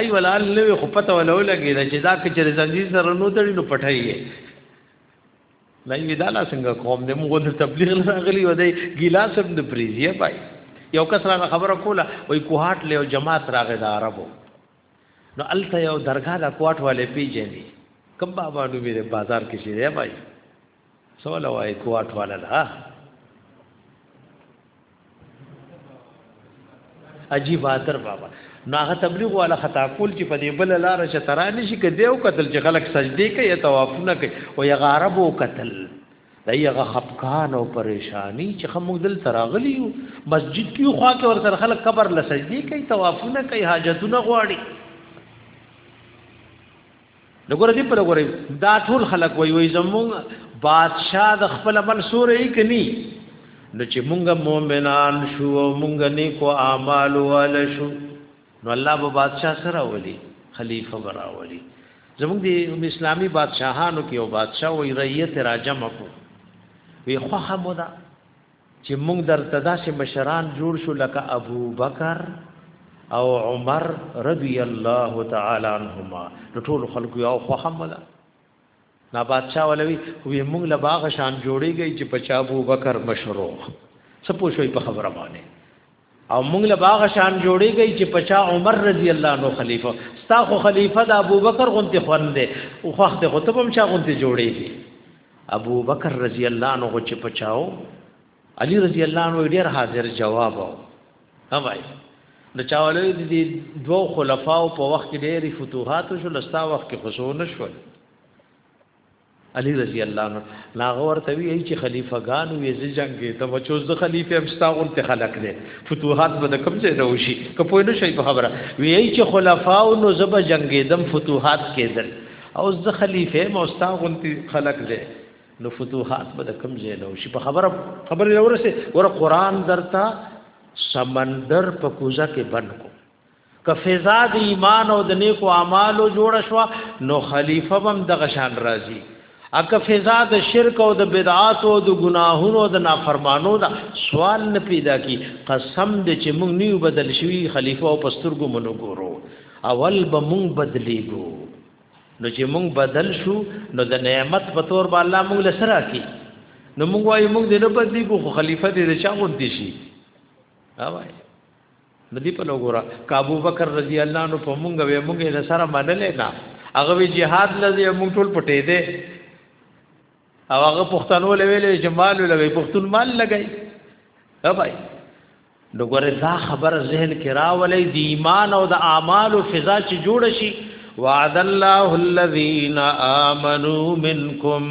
ای ولال نو خو پته ولا ولګی دا چې دا کچره زنجیر سره نو تړي نو پټای یې لای ودا لا څنګه قوم دې موږ د تبلیغ راغلی و دی ګلاس هم د پریزیه پای یو کس راغه خبره کوله وای کوهاټ له جماعت راغه د عربو نو الته یو درګه د کوهاټ والے پیجنې کم بابا نو میرے بازار کې شي دی بھائی سوال وای کوټ والا لا عجیب بادر بابا نو هغه تبلیغ والا خطا کول چې په دې بل لار چې ترانه شي کې دیو قتل چې خلک سجدي کوي یا توافونه کوي او یا غرب او قتل دایغه خفقان او پریشانی چې خمو دل تراغلی مسجد کې خوا کې ور سره خلک قبر لسجدي کوي توافونه کوي حاجتونه غواړي نګور دې په لګورې دا ټول خلک وای وای زمون بادشاہ د خپل عمل سورې کني نو چې مونږ مؤمنان شو او مونږ نیکو اعمال ول شو نو الله به بادشاہ سره ولي خلیفہ برا ولي زمونږ د اسلامي بادشاہانو کې او بادشاہ وای رعیت راجم کو وی خو همدا چې موږ درته داسې مشران جوړ شو لکه ابو بکر او عمر رضی الله تعالی عنهما د ټول خلکو یو خو حمله نا بادشاہ ولوي وی موږ له باغ شان جوړیږي چې په چا ابو بکر مشرو سپوږی په خبره باندې او موږ له باغ شان جوړیږي چې پچا عمر رضی الله عنه خلیفہ ستا خو خلیفہ د ابوبکر غونته خوند او خوخت خو ته هم چا غونته جوړیږي ابوبکر رضی الله عنه چې پچاو علی رضی الله عنه ډیر حاضر جواب او هواي د چاولې دي دوه خلفاو په وخت کې ډېری فتوحات شو لستا وخت کې خصو نشول علی رضی الله عنه ناغه ورته وی چې خلیفہ ګانو یې ز جنگي ته بچو ز خلیفہ امستا غون ته خلق نه فتوحات به کوم ځای نه وشي کپوی نه شي په خبره وی چې خلفاء نو زب جنگي دم فتوحات کېدل او ز خلیفہ موستا غون ته خلق نه نو فتوحات به کوم ځای نه وشي په خبره خبره ورسه ور قران درتا سمندر په کوزه کې بند کو که فضا د ایمان او د نیکو اعمالو جوړ شو نو خلیفہ بم د غشان راضی اکه فضا د شرک او د بدعات او د ګناهونو او د نافرمانو دا سوال نه پیدا کی قسم دې چې موږ نیو بدل شوی خلیفہ او پسترګو مونږ ګورو اول به موږ بدلیږو نو چې موږ بدل شو نو د نعمت په تور به الله موږ لسرا کی نو موږ وایو موږ دې نه بدلیږو خلیفہ دې چا غوندي شي اوای ندی په لوګورا ک ابو بکر رضی الله عنه په مونږ وې مونږه د سره منلې نه هغه وی jihad لزی مونږ ټول پټې دې او هغه پښتنو لویلې جمال لوی پښتون مال لګای ها بھائی نو ګوره دا خبر ذهن کې راولې د ایمان او د اعمال او فضا چې جوړ شي وعد الله الذين امنوا منکم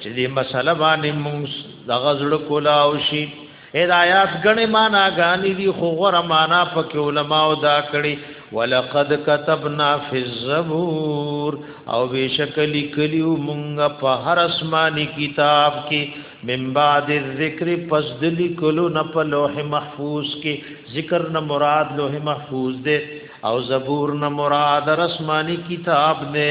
چې دې مسله باندې موږ د غزړ کولا او شي هدايات غني معنا غاني دي خو غره معنا پکې علما او دا کړي ولقد كتبنا في الزبور او بشک لیکلیو مونږه په هر اسماني کتاب کې من بعد الذکر پس د لیکلو نه په لوح محفوظ کې ذکر نه مراد لوح محفوظ ده او زبور نه مراد رسمانی کتاب ده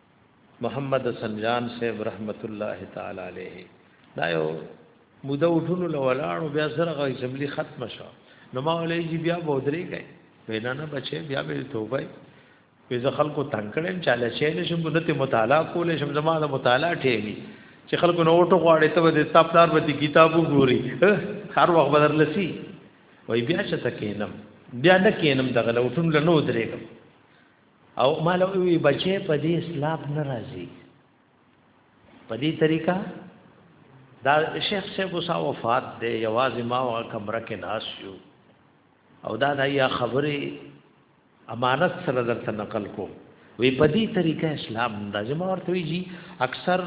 محمد حسن جان صاحب رحمت الله تعالی علیه دا یو موده وټونو لولاړو بیا سره غي زملی ختم شو نو ما ولې جی بیا بودري گئے وینا نه بچي بیا به توبه وي زه خلکو تنکړم چاله چې نه شم دته مطالعه کولې شم زما د مطالعه ټیمی چې خلکو نو ټو غواړي ته د تپلار به کتابو ګوري هر وخت بدر لسی وای بیا چې تکینم بیا نه کینم دغه لوټون لنو درېږم او مالو وی بچي په دې اسلام ناراضي په دې طریقه دا شیخ صاحب وسا وفات دی یوازې ما او کمره کې ناس یو او دا دا یا خبره امانت سره درته نقل کو وی په دې طریقه اسلام ناراضي ما ورته وی جی اکثر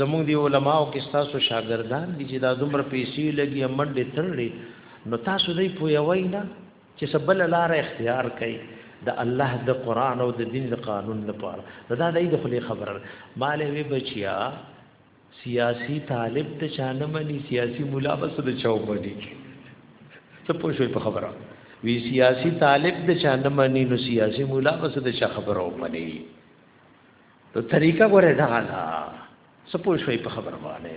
زموږ دی علما او کې تاسو شاګردان دي چې دا دومره پیسې لګي منډه ترړي نو تاسو دې پوي وای نه چې څه بل لار اختیار کړي د الله د قران او د دین د قانون لپاره دا د دې خلې خبره مالې وی بچیا سیاسی طالب ته چانه مني سیاسی مولا بس د چاو باندې څه پوښوي په خبره وی سیاسی طالب د چانه مني نو سیاسی مولا بس د چا خبره ومني ته طریقہ ګوره دا نه څه پوښوي په خبره باندې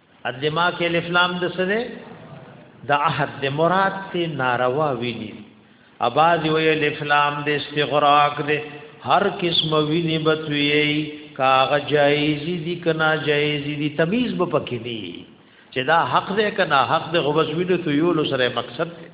ادما کې الف لام د سره د عهد د مراد ته ناروا ویني اباز وی الف لام د استغراق د هر قسم ویني بتوي کاغه جایز دي کنا جایز دي تمیز به پکې دي چې دا حق ده کنا حق ده غوښوي ته یو لسره مقصد ده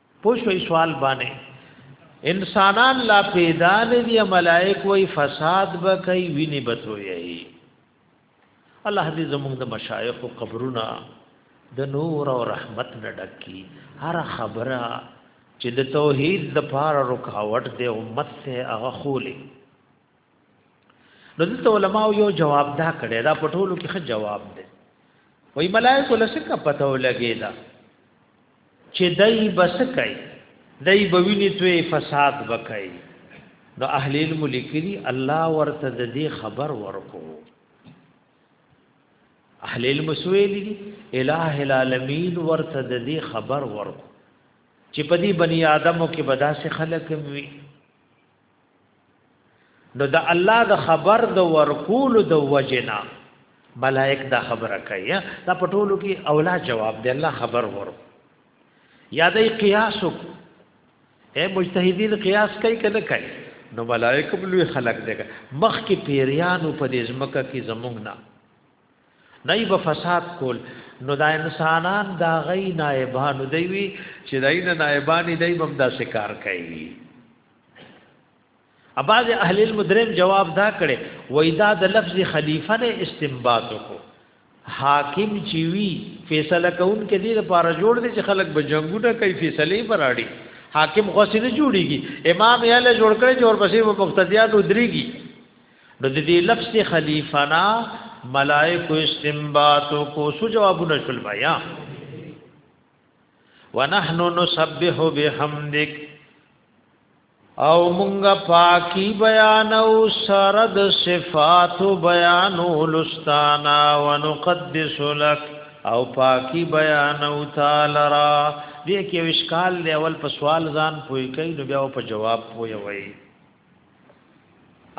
پوښوي سوال باندې انسانان لا پیدا نه دي ملائک وای فساد به کوي ویني بتوي الله دې زموږ د مشایخ او قبرونه د نور او رحمت نه ډکی هر خبره چې د توحید د پاره رکاوټ دی امت ته هغه خولې نو دلته علماء یو جواب دا کړی دا پټولو کې ښه جواب دی وای ملائکه لسکه پته ولګی دا چې دای بس کوي دای بوینه توی فساد وکړي نو اهل علم لیکلي الله ورته د دې خبر ورکو اهل علم سویلی الہ العالمین ورته د دې خبر ورکو چې په دې بنی آدمو کې بداسه خلق وي نو د الله د خبر د ورکول د وجنا ملائک دا خبره کوي دا پټولو کې اولا جواب دی الله خبر ورو یادې قیاس اے مجتهدین قیاس کوي کنه کوي نو ملائک بلوی خلق دی مخ کې پیریانو په دې ځمکه کې زمونږ نه نه به فساد کول نو دا انسانان دا غي نائبانو دی وی چې دای نه نائبانی دی بم دا شکار کوي اباز اهل المدرم جواب دا کړي وای دا د لفظ خلیفہ نه استنباط کو حاکم چی وی فیصله کون کې دې لپاره جوړ دي چې خلک به جنگونه کوي فیصله براړي حاکم خو سینه جوړیږي امام یې له جوړ کړي جوړ پسې په مقتدیات ودرېږي نو د دې لفظ خلیفہ نا ملائکه استنباط کو سو جوابونه شول بیا ونحن نسبح بحمدک او مونږه پاکي بیانو سرد صفات بیانو لستانا ونقدس لك او پاکي بیانو تعالی را دې کې وشکال دی اول په سوال ځان پوي کوي نو بیا په جواب پوي وي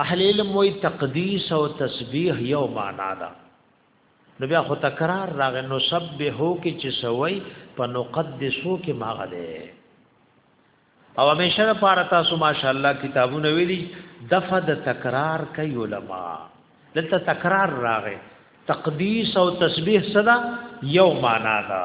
اهل علم وی تقدیس او تسبیح یو معنا ده نو بیا خو تکرار راغ نو سبحو کې چې سوي په نقدسو کې ماغه ده او همیشه لپاره تاسو ماشاءالله کتابونه ویلي دفه د تکرار کوي علما دلته تکرار راغې تقدیس او تسبیح صدا یو معنا ده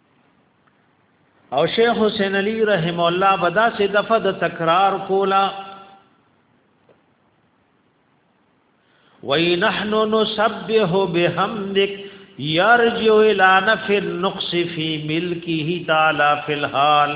او شیخ حسین علی رحم الله بدا سے دفع د تکرار کولا وی نحن نسبح بحمدک یرجو الى نفی النقص فی ملکه تعالی فی الحال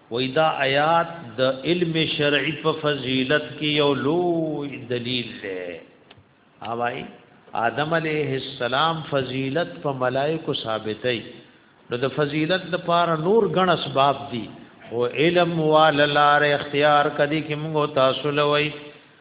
وایي دا آیات د علم شرعي په فضیلت کې یو لوی دلیل دی اوای آدم علیه السلام فضیلت په ملائکه ثابتای نو د فضیلت د پار نور غن اسباب دي او علم واللار اختیار کدي کې موږ تاسو لوي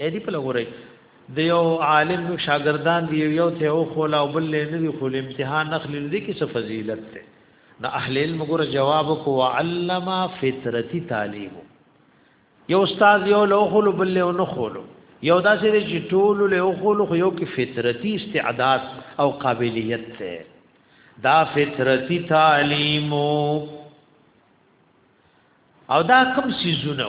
اې دې په لګورئ د یو عالم نو شاګردان دی یو ته او خول او بل نه دی خول امتحان اخلي دې کې څه فضیلت ده نو اهل علم ګور جواب کو علم فطرتی تعلیم یو استاد یو له خول بل له نه خول یو داسې چې ټول له خول خو یو کې فطرتی استعداد او قابلیت ده دا فطرتی تعلیم او دا کوم سيزونه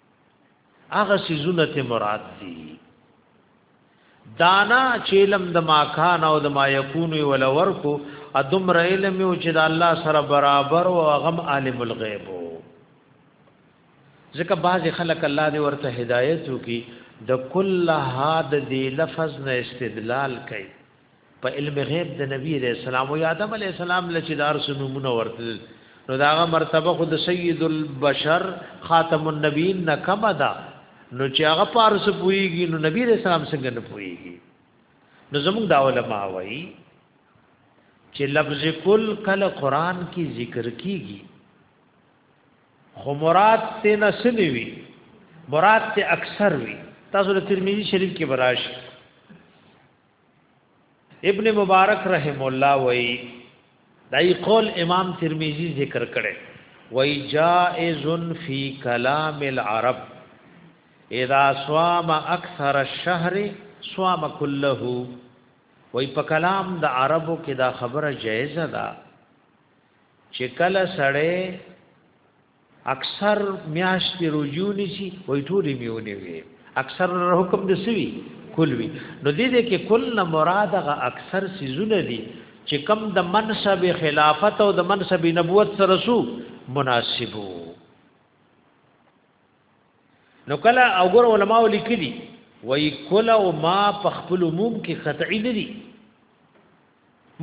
هغه سيزونه ته مراد دي دانا چیلم د ما کان او د ما یکون ول ورکو ادم ر علم او چې د الله سره برابر او غم عالم الغیب ځکه بعض خلک الله دې ورته هدایت وکي د کل هاد دی لفظ نه استدلال کوي په علم غیب د نبی علیہ السلام او آدم علیہ السلام لچې د ارس نمونه ورتل نو داغه مرتبه خود سید البشر خاتم النبیین نکم دا نو چې هغه پارس پویږي نو نبی علیہ السلام څنګه نه پویږي نو زموږ دا علماء وایي چې لفظ کل کله قران کې ذکر کیږي خو مراد ته نسلی وی مراد ته اکثر وی تاسو د ترمذی شریف کې براش ابن مبارک رحم الله وای دای قول امام ترمذی ذکر کړي وای جائز فی کلام العرب اذا صام اکثر الشهر صام كله وای په کلام د عربو کې دا خبره جایزه ده چې کله سړی اکثر میاشتې روجو نیسی وای ټولې میونې وي اکثر حکم د سوي کل وی نو دې دې کې کل نه مراد غ اکثر سيزونه دي چې کم د منصب خلافت او د منصب نبوت سره سو مناسبو نو کله او ګور علماء لیکلي وای کل او ما په خپل عموم کې خطعي نه دي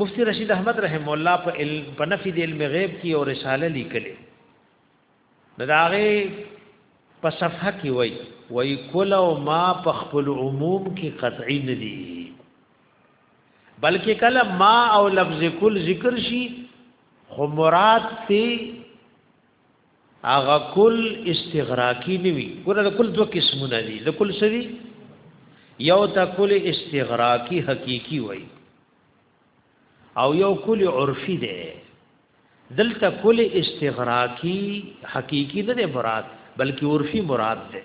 مفتی رشید احمد رحم الله په علم په نفی د علم غیب کې او رساله لیکلې نو دا هغه په صفحه کې وای وای کول او ما په خپل عموم کې قطعی نه دي بلکې کله ما او لفظ کل ذکر شي خو مراد ته هغه کل استغراقی نیوی ګوره د کل دوه قسمونه دي د کل سری یو تا کل استغراقی حقیقی وای او یو کل عرفی دی دلته کل استغراقی حقیقی نه دی مراد بلکې عرفی مراد دی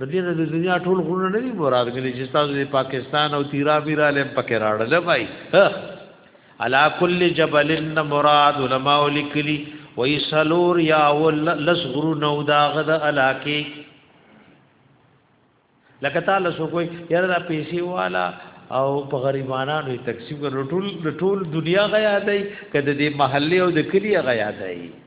د دې نه د دنیا ټول غرونه نه دي مراد غلي چې تاسو د پاکستان او تیرا بیرا لم پکې راړل بای علا کل جبل مراد علماء لیکلی و یسلور یا ول لس غرونه او دا غد علاقه لکه تعالی سو کوئی یاره دا پیسې والا او په غریبانو تقسیم کړو ټول ټول دنیا غیا دی کده دې محله او د کلی غیا دی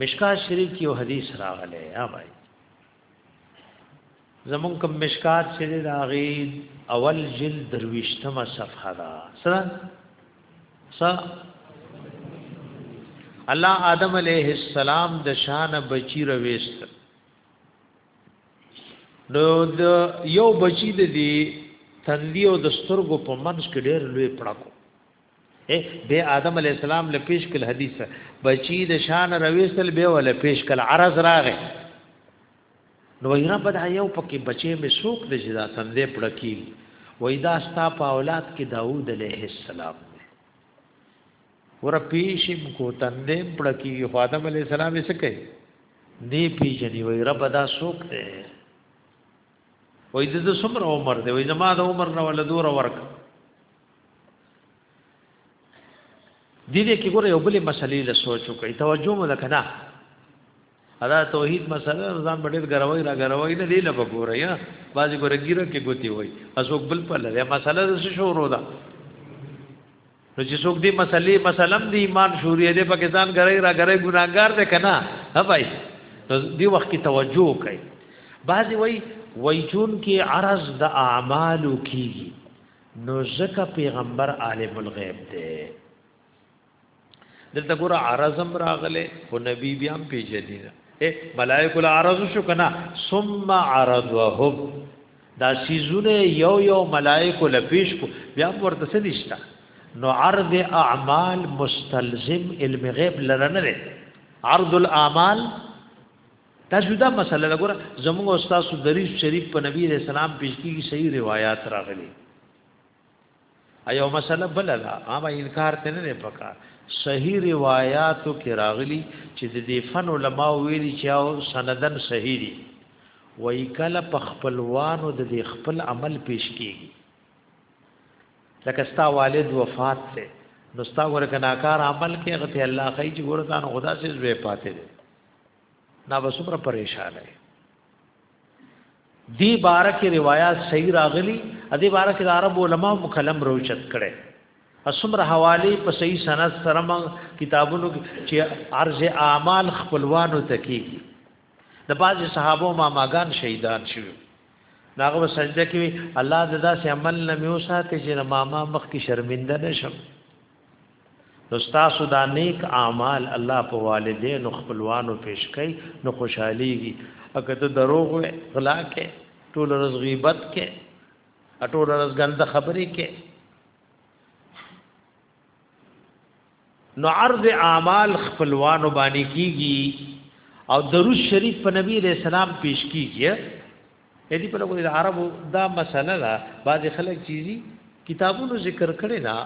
مشکات شریف کې یو حدیث راغلی یا بھائی زمون کوم مشکات چې دا غي اول جلد درويشتمه صفحه دا سره سره الله آدم علیه السلام د شان بچی رويست نو د یو بچی د دی تندی او د سترګو په منځ کې ډېر لوی پړکو اے بے آدم علیہ السلام له پیش کل حدیث بچی د شان رويسل به ول پیش کل عرض راغه نو یره بد یو پکې بچې می سوک د جدا تندې پړکی وای دا ستا په اولاد کې داوود علیه السلام ور پیشم کو تندې پړکی خو آدم علیه السلام یې سکه دی پیجنی وای رب دا سوک دی وای د د څومره عمر دی وای زما د عمر نه ول دور ورک دي دې کې ګوره یو بلې مسلې له سوچو کوي توجه مو وکړه ادا توحید مسله ځان بډیر غروي را غروي نه دی لبه ګوره یا بازي ګوره ګیره کې ګوتی وای اسو بل په لاره مسله د شورو ده نو چې څوک دې مسلې مسلم دی ایمان شوریه دې پاکستان غړی را غړی ګناګار دې کنه ها بھائی نو دې وخت کې توجه وکړي بعضی وای وای چون کې عرض د اعمال کیږي نو زکه پیغمبر عالم الغیب دی دلته ګور عرضم راغله او نبی بیا هم پیژنی نه ملائکه العرض شو کنه ثم عرضهم دا سیزونه یو یو ملائکه لپیش کو بیا ورته څه نشتا نو عرض اعمال مستلزم علم غیب لرنه ده عرض الاعمال دا جدا مسله لګور زموږ استاد دریس شریف په نبی رسول الله پیش کی صحیح روایت راغلي ایو مسله بل ده هغه انکار ته نه پکار صحیح روایاتو کې راغلي چې د دې فن علما ویلي چې او سندن صحیح دي وای کله په خپلوانو د دې خپل عمل پیش کیږي لکه ستا والد وفات ته نو ستا ورکه ناکار عمل کې هغه ته الله خی چې ګور ځان خدا سي زوی پاتې دي نا وسوبره پریشان دی دی باره کې روایت صحیح راغلی دی باره کې د عرب علما مکلم روشت کړي اسمر حواله په صحیح سند سره من کتابونو چې عرض اعمال خپلوانو تکیږي د باز صحابه ما ماګان شهیدان شوی داغه سجده کې الله ددا سه عمل نه میو ساته چې ماما مخ کې شرمنده نشم نو تاسو دا نیک اعمال الله په والدین او خپلوانو پیش کړئ نو خوشحاليږي اګه ته دروغ غلا کې ټول رز غیبت کې ټول رز غند خبرې کې نو عرض اعمال خپلوانو باندې کیږي او درود شریف په نبی رسول الله پیش کیږي اې دې په لګو د عربو دا مسله ده بعض خلک چیزي کتابونو ذکر کړي نه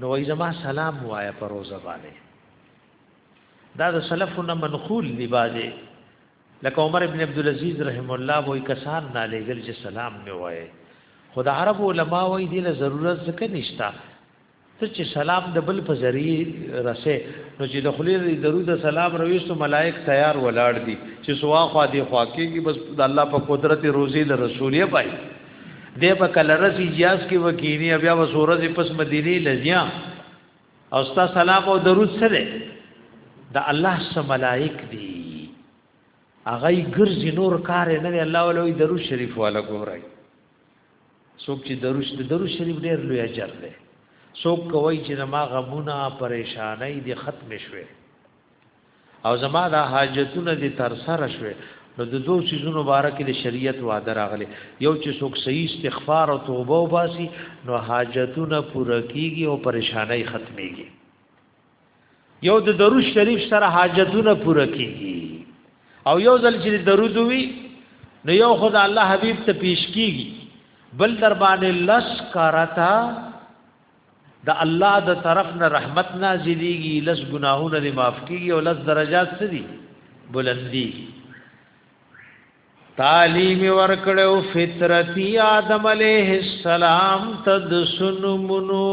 نو ای زما سلام وایا پر روزه باندې دا د سلفونه منقول دی باندې لکه عمر ابن عبد العزيز رحم الله وای کسان نه لګل چې سلام نه وای خدا عرب علما وای دې له ضرورت څخه نشتا ته چې سلام د بل په ذریعه رسې نو چې د خلې درود سلام رويستو ملائک تیار ولاړ دي چې سوا خوا دي خوا کېږي بس د الله په قدرت روزي د رسولې پای دی په کله رسی جیاز کې وکینی بیا و سورز پس مدینه لزیا او ستا سلام او درود سره د الله سم ملائک دی هغه ګرځي نور کار نه دی الله ولوي درود شریف والا ګورای څوک چې دروش د دروش شریف ډیر لوی اجر دی څوک کوي چې ما غمونه پریشانای دي ختم شوي او زما د حاجتونه دي تر سره شوي نو د دوه سيزونو مبارک د شریعت وعده راغلي یو چې څوک صحیح استغفار او توبه وباسي نو حاجتونه پوره کیږي او پریشانای ختميږي یو د درود شریف سره حاجتونه پوره کیږي او یو ځل چې درود وی نو یو خدای الله حبیب ته پیش کیږي بل در باندې لس کارتا د الله د طرف نه رحمت نازلېږي لس ګناهونه دې معاف کیږي او لس درجات څه دي بلندي تعلیم ورکړو فطرتی آدم علیہ السلام تد سنمنو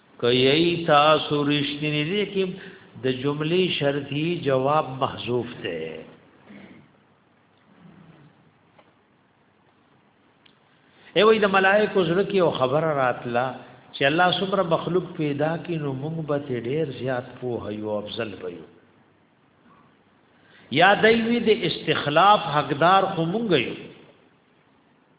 که یی تاسو رښتینی دي کې د جملې شرطي جواب محذوف ده ای وای د ملائکه زړه کې او خبر راتلا چې الله څومره مخلوق پیدا کړي نو موږ به ډېر زیات پوه یو افضل به یو یا دوی د استخلاف حقدار خو موږ یو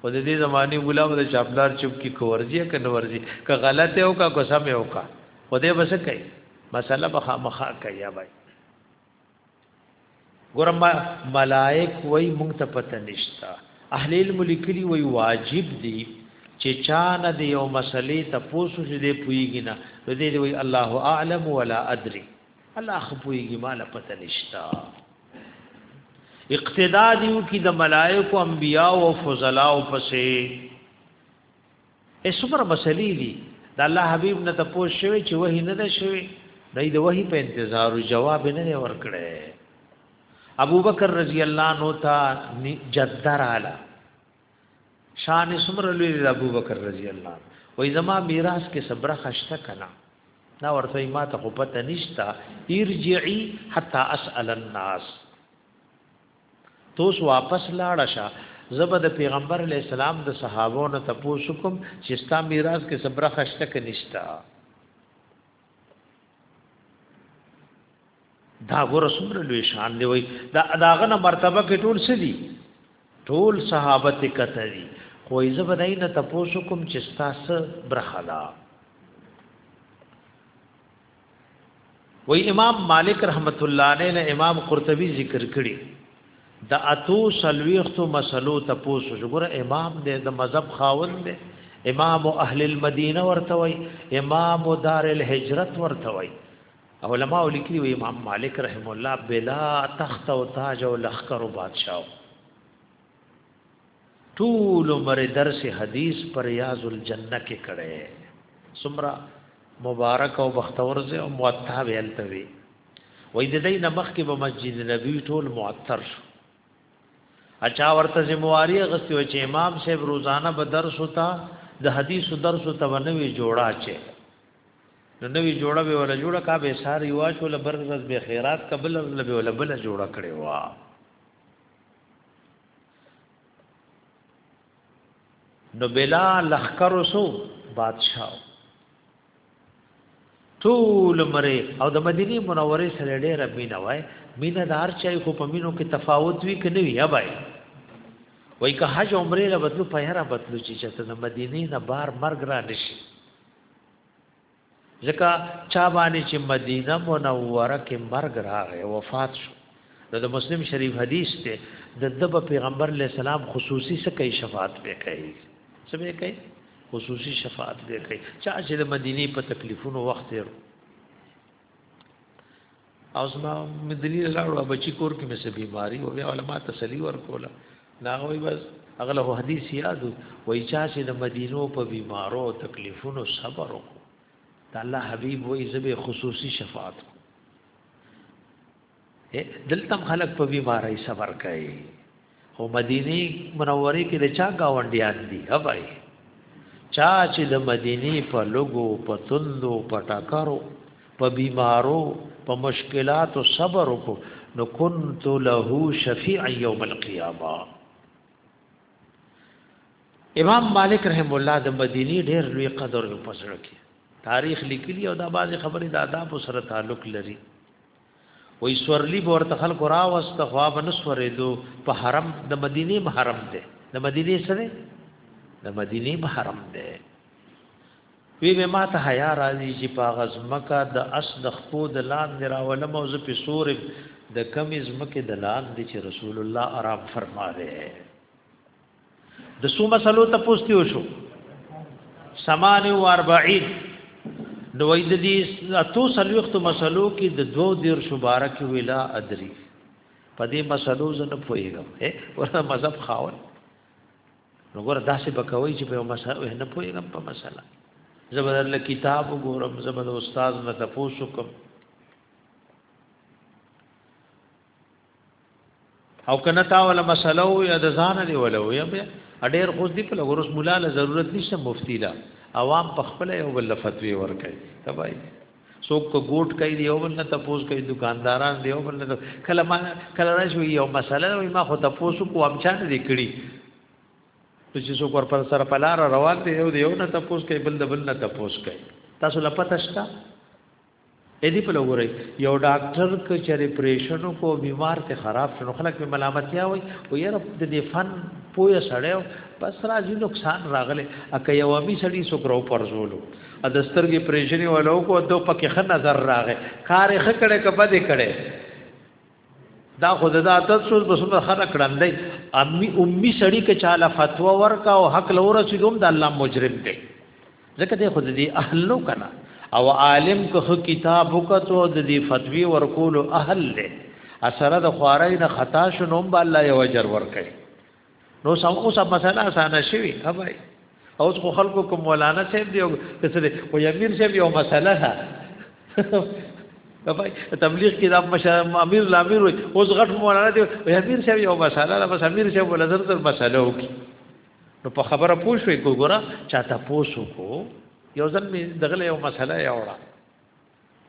خو د دې زماني مولا به د چاپلار چوب کې کورځي که نه ورځي که غلط یو کا کو سم یو کا خو دې بس کوي مسله به خامخا کوي بای ګورم ملائک وای مونږ ته پته نشتا اهل علم لیکلي وای واجب دي چې چا نه دی یو مسلې ته پوسو چې دې پویږي نه دې وای الله اعلم ولا ادري الله خو پويږي مال پته نشتا اقتدا دیو کی د ملائکو انبیاء او فضلاء پسې اسمر مسلې دي د الله حبیب نه تاسو شوي چې وਹੀ نه ده شوي دای د وਹੀ په انتظار او جواب نه نه ورکړي ابوبکر رضی الله عنه تا جدر علی شان سمر لوی د ابو بکر رضی الله عنه وای زما میراث کې صبره خشته کنا دا ورته ما ته خو پته نشتا ارجعي حتا اسال الناس توس واپس لاړه شه زبه د پیغمبر علی السلام د صحابو نه تپوس کوم چې ستا میراث کې صبره خشته کې نشتا دا ګور څومره لوی شان دی وای دا داغه نه مرتبه کې ټول څه دي ټول صحابه ته کته دي خو یې زبدای نه تاسو کوم چې تاسو برخلا وای امام مالک رحمت الله علیه امام قرطبی ذکر کړی د اتو سلويختو مسلو ته پوسو شګور امام دې د مذهب خاوند دې امام اهل المدینه ورته وای امام دار الهجرت ورته وای علماء لیکلي وي امام مالک رحم الله بلا تخت او تاج او لخر او بادشاہ ټول عمر درس حدیث پر ریاض الجنه کې کړي سمرا مبارک او بختور زه او موطا ویلتوي وای د دې نه مخکې به مسجد نبوي ټول معطر شو اچا ورته زمواري غستو چې امام صاحب روزانه به درس وتا د حدیثو درس ته ونوي جوړا چې نو نوی جوړه به ولا جوړه کا به ساری واچو لبرز به خیرات قبل لبه ولا بل جوړه کړي وا نو بلا لخر سو بادشاہ ټول مری او د مدینه منوره سره ډېر مینه وای مینه دار چای خو په مینو کې تفاوت وی کنه وی بای وای که حج عمره له بدلو په هره بدلو چې چې د مدینه نه بار مرګ را نشي ځکه چا باندې چې مدینه منوره کې مرګ راغی وفات شو نو د مسلم شریف حدیث ته د دب پیغمبر علی السلام خصوصي څه کوي شفاعت به کوي څه به کوي خصوصي شفاعت به کوي چا چې د مدینه په تکلیفونو وخت یې او زما مې دلیل لاړو بچی کور کې مې سه بیماری او بیا علما تسلی ورکوله دا وای بس اغله حدیث یادو وای چا چې د مدینو په بیمارو تکلیفونو صبر وکړو د الله حبیب وای زبه خصوصي شفاعت دلته خلک په بیماری صبر کوي خو مدینی منوری کې د چا گاونډیان دي هبای چا چې د مدینی په لګو په تندو په ټکرو په بیمارو په مشکلاتو صبر وکړو نو كنت له شفيع يوم القيامه امام مالک رحم الله د مدینی ډیر لوی قدر په سره کې تاریخ لیکلی او دا بعضی خبرې د آداب سره تعلق لري وای سورلی به ورته خلکو راوسته خو به نه سورېدو په حرم د مدینې محرم دی د مدینې سره د مدینې محرم دی وی به ما ته حیا راځي چې په غزمکه د اس د خپو د لاندې راولم او زه په سور د کمې زمکه د لاندې چې رسول الله آرام فرماره د سو مسلو ته پوښتنه وشو 48 نو وای د دې اتو سلوخت مسلو کې د دوو دیر شبارک ویلا ادري په دې مسلو زنه پويګم ورته مذهب خاون نو ګور داسې بکوي چې په مسله نه پويګم په مسله زبر له کتاب وګورم زبر استاد نه تاسو کوم او کنه تا ولا مسله او یا د ځان دی ولا او یا ډېر خو دې په لګورس مولا له ضرورت نشته مفتی لا عوام په خپل یو بل فتوی ور کوي تبای څوک کو ګوټ کوي یو بل نه تپوس کوي دکانداران دی یو بل نه کله ما کله راشي یو مسله وي ما خو تپوس کو ام چا نه کړی چې څوک ور پر سره پلار روان دی یو دی یو نه تپوس کوي بل د بل نه تپوس کوي تاسو لپاره شته اې دې په لوري یو ډاکټر ک چرې پریشن کو بیمار ته خراب شنو خلک په ملامتیا وي او یاره د دې فن پویا سړیو بس راځي نقصان راغله اکه یو امی سړی سو کرو پرزولو ا د سترګې پریشنې ولو کو دو پکې خ نظر راغې کارې خ کړه ک بده کړه دا خود دا عادت سوز بسمر خلق رندی امی امی سړی که چاله فتوا ورکا او حق لور سیدوم د الله مجرم دی ځکه دی خود دی اهل نو کنا او عالم که کتاب وکړو د دې فتوی ورکول اهل دی اثر د خوارای نه خطا شنوم با الله یو اجر ورکړي نو سم اوس په مسله اسانه شوی هبای اوس خو خلکو کوم مولانا صاحب دی او څه دی او امیر صاحب یو مسله ده هبای تبلیغ کې د مشر امیر لامیر اوس غټ مولانا دی او امیر صاحب یو مسله ده بس امیر صاحب ولزر تر مسله وکي نو په خبره پوه شوې ګوره چاته پوسو کو یو ځل می دغله یو مسله یې وړه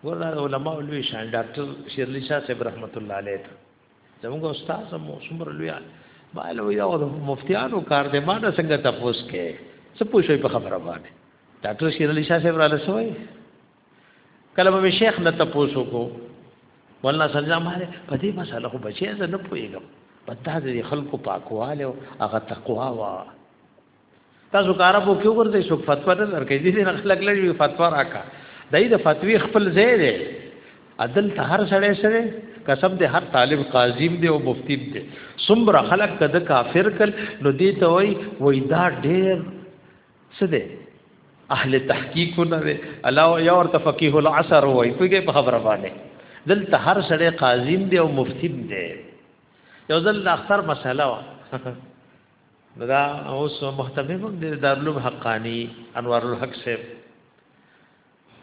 ګوره علماء لوی شان ډاکټر شیرلی شاه صاحب رحمت الله علیه زموږ استاد مو څومره لوی ما له یو د مفتیانو کار دی ما نه څنګه تاسو کې څه پوښي په خبره باندې ډاکټر شیر علي شاه صاحب را لسوي کله به شیخ نه تاسو کو والله سلام ماره په دې مسله خو بچي زه نه پويګم پتا دې خلکو پاکواله او هغه تقوا وا تاسو کار په کیو ورته شو فتوا نه درکې دي نه خلک لږ فتوا راکا دای د فتوی خپل ځای دی عدل ته هر سړی سره قسم دې هر طالب قاضیم دی او مفتی دی څومره خلک ته د کافر کل نو دې ته وای وای دا ډېر څه دی اهل تحقیق نه دی الله یو ورته فقيه العصر وای په خبره باندې دلته هر سړی قاضیم دی او مفتی دی یو ځل د اختر مسله وا دا اوس محتمم هم د دارلوم حقانی انوار الحق صاحب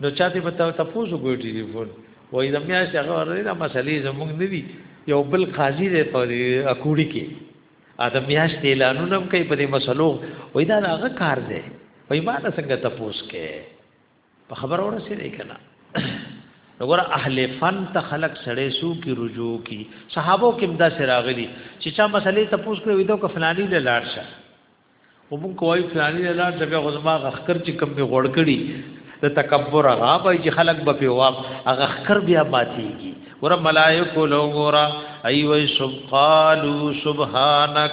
نو چاته په تاسو کوی ټلیفون وای د میا چې هغه ورته د مسلې زموږ نه دی یو بل قاضي دی په اکوړي کې ادم میاشت اعلانونه کوي په دې مسلو وای دا هغه کار دی وای ما نه څنګه تاسو کې په خبر اور سره دی کنه وګوره اهل فن ته خلق سړې سو کی رجوع کی صحابو کې مدا سراغلی چې چا مسلې ته پوښ کړو ویدو کفلانی له لاړ شه او مونږ کوی فلانی له لاړ شه بیا غزما غخر چې کم به غوړ کړي د تکبر هغه به چې خلق به په واب هغه خر بیا ماتيږي ور ملائکه لو ګورا ای وای سبحانو سبحانک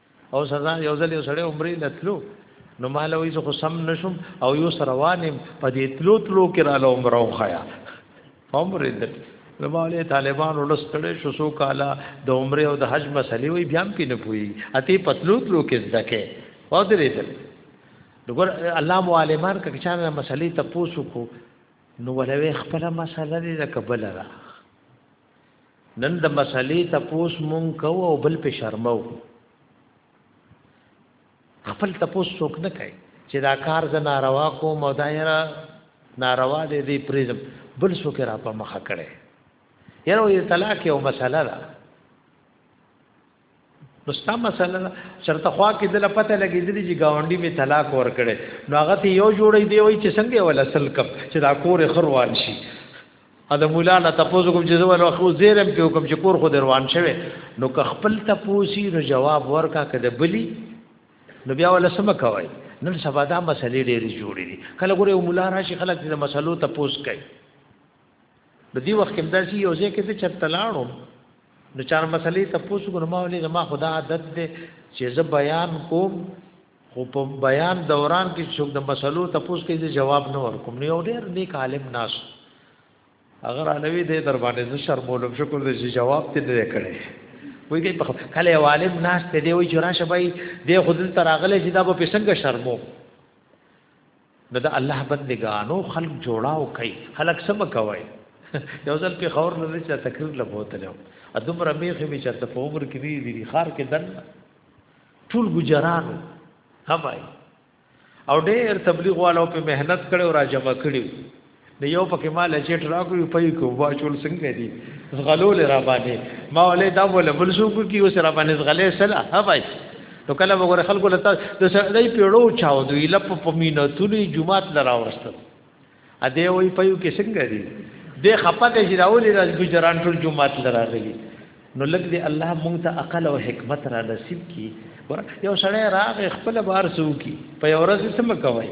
او سزا یو ځل یو سړی عمرې لتلو نو مال وې زه خو سم نشم او یو سره وانم په دې تلو تلو کې را لوم راو خیا عمرې دل نو مالې طالبان ولستړې شو سو کالا د عمرې او د حج مسلې وې بیا هم پینې پوي اته پتلو تلو کې زده کې او درې دل دغه الله مو عالمان که چانه مسلې ته پوسو کو نو ولوي خپل مسله دې د قبل را نن د مسلې تپوس مونږ کو او بل په شرمو خپل تپوس څوک نه کوي چې دا کار ز ناروا کوم او دا یره ناروا دی دی پریزم بل څوک را په مخه کړي یره یو طلاق یو مسله ده نو ستا مسله چرته خوا کې دله پته لګېدلې چې گاونډي می طلاق ورکړي نو هغه ته یو جوړې دی وای چې څنګه ول اصل کپ چې دا کور خروان شي ا د مولا نه تاسو کوم چې زول خو زیرم کې کوم چې کور خو دروان شوی نو که خپل تاسو نو جواب ورکا کده بلی نو بیا ول سم کوي نن سبا دا مسلې ډېرې جوړې دي کله ګوره مولا راشي خلک د مسلو تاسو کوي په دې وخت کې داسې یو ځای کې چې تلاړو نو چار مسلې ته پوسو کوم ما ولې ما خدا عادت دې چې زه بیان کوم خو په بیان دوران کې څوک د مسلو ته پوس کې جواب نه ورکوم نو یو ډېر نیک عالم ناس اگر علوی دې در باندې زه شرمولم شکر دې چې جواب ته نه کړې وای کې په کله عالم ناس ته دې وای چې راشه بای دې خود تر اغله چې دا په پسنګ شرمو نو د الله بندګانو خلق جوړاو کوي خلق سم کوي یو ځل په خور نه لري چې تقریر له بوته له ادم رمیخه به چرته په عمر کې دی دی خار کې دن ټول گجران همای او ډېر تبلیغ والو په مهنت کړي او راجمع کړي د یو پکې ما لچټ راکړو په یو کو واچول څنګه دي زغلو لرا باندې ما ولې دا ول بل شو کو کی وسره باندې زغلې سلا ها بای نو کله وګوره خلکو لته د سړی پیړو چاو دوی لپ په مینه تلی جمعات لرا ورسته ا دې وای په یو کې څنګه دي د خپه د جراولې راز ګجران ټول جمعات لرا غلي نو لګ دې الله مونږ ته عقل او حکمت را نصیب کی یو سړی راغ خپل بار سو کی په ورځ سم کوي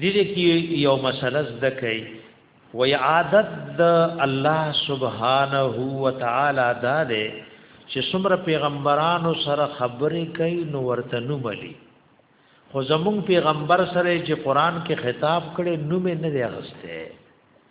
دې دې کې یو مسله زده کوي وی عادت د الله سبحانه و تعالی دا ده چې څومره پیغمبرانو سره خبرې کوي نو ورته نو ملي خو زمون پیغمبر سره چې قران کې خطاب کړي نو مې نه دی اغسته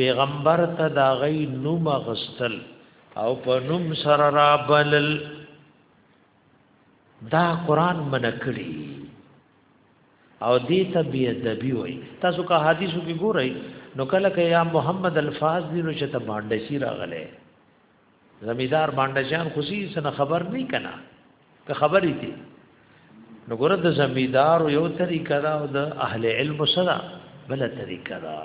پیغمبر ته د هغوی نوم اخیستل او په نوم سره رابلل دا قران منع کړی او دې ته بی ادبی وای تاسو که حدیثو کې ګورئ نو کله کې یا محمد الفاظ دی نو چې ته باندې شي راغله زمیدار باندې جان خوشي سن خبر نه کنا که خبرې دي نو ګره د زمیدار یو طریقه دا او د اهل علم سره بل طریقه دا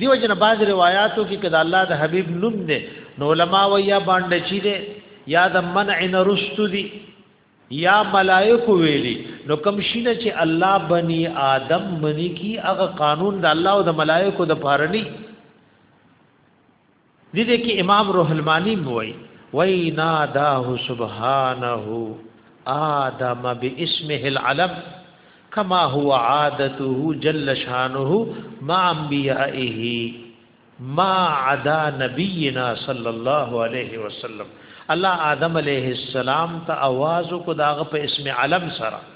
دیو جن باز روایتو کې کدا الله د حبیب نوم دی نو علما ویا باندې چی دی یا د منع نه رستو دی یا ملائکه ویلی نو کم شینه چې الله بنی آدم منی کی هغه قانون د الله او د ملائکه د پارنی دي دې کې امام روح المانی موي وای ناداه سبحانه آدم باسمه العلم کما هو عادته جل شانه مع انبیائه ما عدا نبینا صلی الله علیه وسلم الله آدم علیه السلام ته आवाज کو داغه په اسم علم سره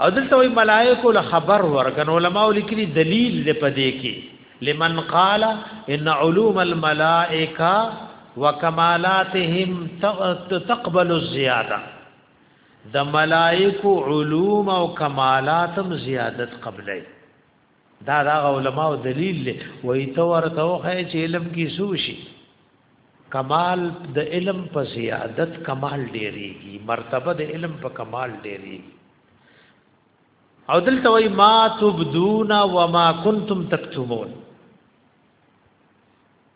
او دلته وی ملائکه له خبر ورکن علماء لیکلي دلیل دې پدې کې لمن قال ان علوم الملائکه وکمالاتهم تقبل الزیاده د ملائکه علوم او کمالاتم زیادت قبلې دا دا علماء دلیل دی وای ته ورته وخه چې علم کې سوشي کمال د علم په زیادت کمال ډیریږي مرتبه د علم په کمال ډیریږي او دلته وای ما تبدون و ما کنتم تکتمون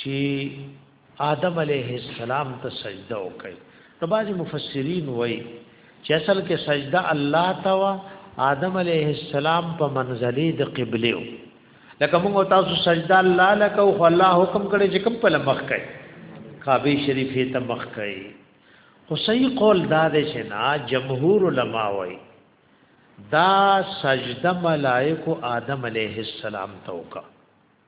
چې آدم علیه السلام ته سجده وکړي نو بعضی مفسرین وایي چې اصل کې سجده الله ته وا آدم علیه السلام په منزلې د قبله و لکه موږ تاسو سجده الله لکه او الله حکم کړي چې کوم په لمخ کوي کعبه شریفه ته مخ کوي خو صحیح قول دا دی چې نه جمهور علما وایي دا سجده ملائکه آدم علیه السلام ته وکړه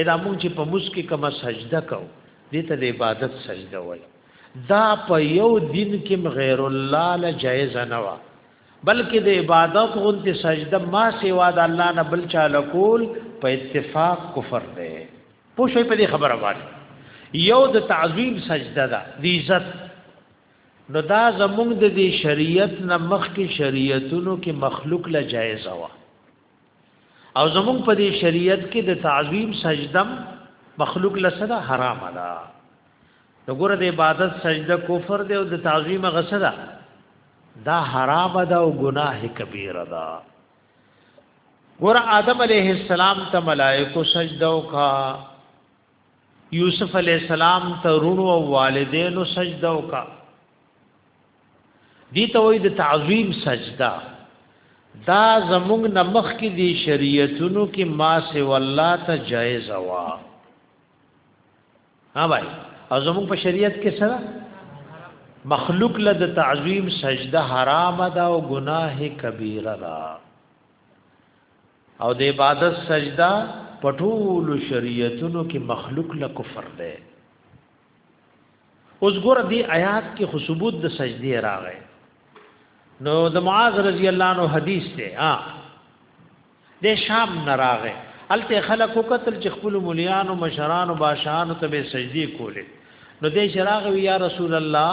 ادا مونږ چې په موس کې کومه سجده کو دې ته د عبادت سجده وای دا په یو دین کې غیر الله لا جایز نه و بلکې د عبادت غونته سجده ما سیوا د الله نه بل چا لکول په اتفاق کفر دی پوه شئ په دې خبره باندې یو د تعظیم سجده ده د عزت نو دا زمونږ د دې شریعت نه مخکې شریعتونو کې مخلوق لا جایز و او زمون په دې شریعت کې د تعظیم سجدم مخلوق لسره حرام ده وګوره د عبادت سجده کفر دی او د تعظیم غسدا دا حرام ده او گناه کبیره ده ګور آدم علیه السلام ته ملائکه سجده وکا یوسف علیه السلام ته رونو او والدینو سجده وکا دي ته وای د تعظیم سجده دا زمونږ نمخ کې دي شریعتونو کې ما سي والله ته جایز وا ها بھائی او زمونږ په شریعت کې سره مخلوق له د تعظیم سجده حرام ده او گناه کبیره ده او د عبادت سجده پټول شریعتونو کې مخلوق له کفر ده اوس ګور دی آیات کې خو ثبوت د سجدي راغی نو د معاذ رضی الله عنه حدیث ته ها د شام نه راغی الته خلق وکتل چې خپل مليانو مشرانو باشانو ته به سجدي کولې نو د شراغ یا رسول الله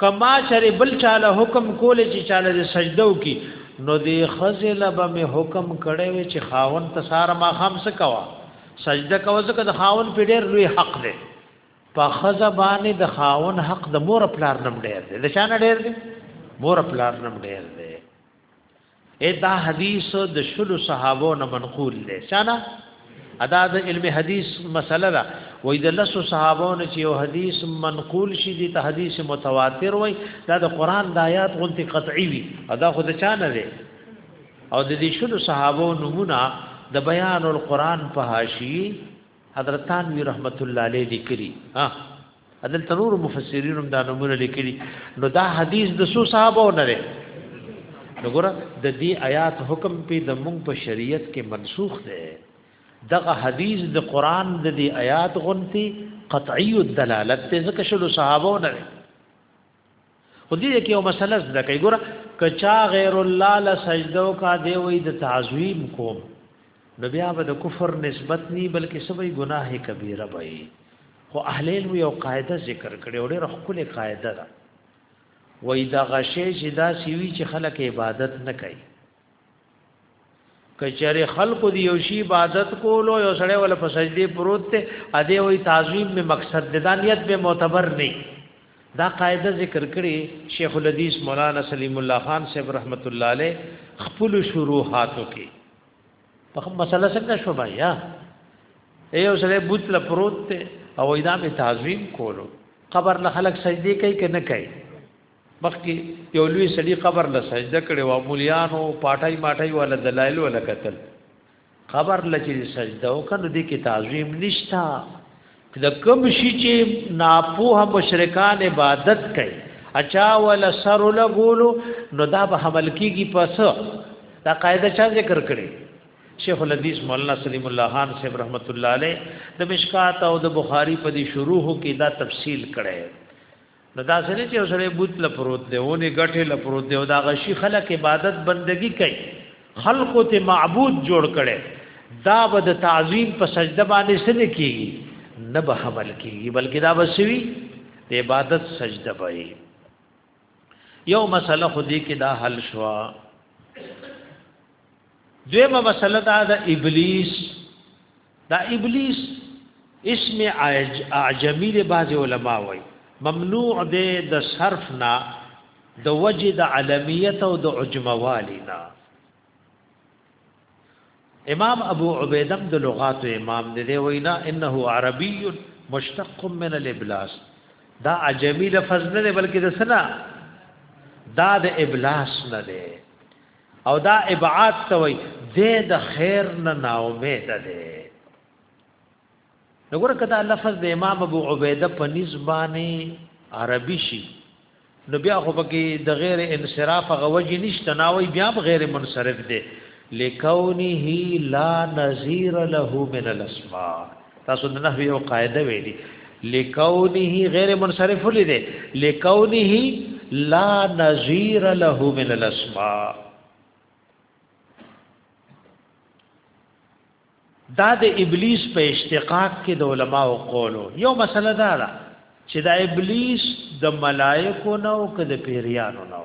کما چر بل چاله حکم کول چې چاله سجده وکي نو دی خزل به می حکم کړي وي چې خاون ته سار ما خام څه کوا سجده کوا ځکه د خاون په ډېر لوی حق دی په خزه باندې د خاون حق د مور پلار نم ډېر دی د شان ډېر دی مور پلار نم ډېر دی اې دا حدیث د شلو صحابو نه منقول دی شانا ادا د علم حدیث مسله ده وای د لسو صحابو نه چې یو حدیث منقول شي دي ته حدیث متواتر وای دا د قران د آیات غونتی قطعی وي ادا خو د چا نه دی او د دې شلو صحابو نمونه د بیان القرآن په حاشیه حضرتان وی رحمت الله علیه لیکلی ها عدل تنور مفسرین هم دا نمونه لیکلي نو دا حدیث د سو صحابه نه لري نو ګره د دې آیات حکم په د مونږ په شریعت کې منسوخ دی دغه حدیث د قران د دې آیات غونتی قطعی الدلالت ته ځکه شلو صحابه نه لري خو دې کې یو مسله زده کوي ګوره کچا غیر الله له سجده او کا دی وې د تعظیم کوم نو بیا به د کفر نسبت ني بلکې سبي ګناه کبیره وي خو اهل علم یو قاعده ذکر کړي او ډېر خپل قاعده ده وې دا غشې چې دا سیوی چې خلک عبادت نه کوي کچره خلق دی یو شی عبادت کولو یو سړی ول په سجدي پروت ته ا دې وې تعظیم می مقصد د دانیت به معتبر نه دا قاعده ذکر کړي شیخ الحدیث مولانا سلیم الله خان صاحب رحمت الله علیه خپل شروحاتو کې په مسله څنګه شو بیا یو سړی بوت ل پروت ته او ایدامه تعظیم کولو قبر له خلق سجدي کوي که نه کوي مخکې یو لوی سړي قبر له سجده کړي و مولیانو پاټای ماټای ولا دلایل ولا قتل قبر لچې سجده وکړه دې کې تعظیم نشتا د کوم شي چې ناپوه مشرکان عبادت کوي اچا ولا سر لګولو نو دا به حمل کیږي پس دا قاعده چا ذکر کړي شیخ الحدیث مولانا سلیم الله خان صاحب رحمت الله علیه د مشکات او د بخاری په دې شروع کې دا تفصیل کړي نو دا سره چې اوسړې بوت لپروت دی اونې غټه لپروت دی او دا غشي خلک عبادت بندگی کوي خلق ته معبود جوړ کړي دا به د تعظیم په سجده باندې سن کیږي نه به حمل کیږي بلکې دا بسوي د عبادت سجده به یو مسله خو دې کې دا حل شوا دویمه مسله دا د ابلیس دا ابلیس اسم اعجمی دی بعض علما وای ممنوع دی د صرف نه د وجه د علمیت او د عجموالی نه امام ابو عبیدم د لغات امام دی دی وینا انه عربی مشتق من الابلاس دا عجمی لفظ نه بلکې د سنا دا د ابلاس نه دی او دا ابعاد ته وای دې د خیر نه ناامید ده وګوره کدا لفظ د امام ابو عبیده په نسبانه عربي شي نو بیا خو پکې د غیر انصراف غوجی نشته ناوي بیا غیر منصرف دي لکونه لا نظیر له من الاسماء تاسو د نحوی یو قاعده ویلي لکونه غیر منصرف لیدې لکونه لا نظیر له من الاسماء دا د ابلیس په اشتقاق کې د علماو قولو یو مسله دا ده چې دا ابلیس د ملائکو نه او د پیریانو نه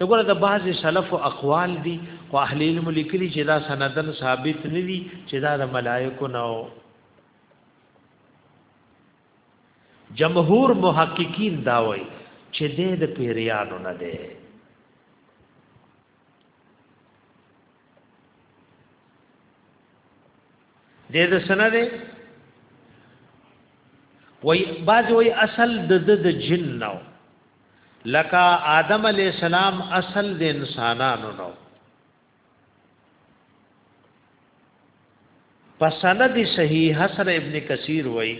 دغه د بعض سلف او اقوال دي او اهل علم لیکلي چې دا سندن ثابت نه دي چې دا د ملائکو نه جمهور محققین دا وایي چې دې د پیریانو نه دی دې د سند وای باز وای اصل د د جن نو لکه آدم علی السلام اصل د انسانانو نو پسند صحیح حسن ابن کثیر وای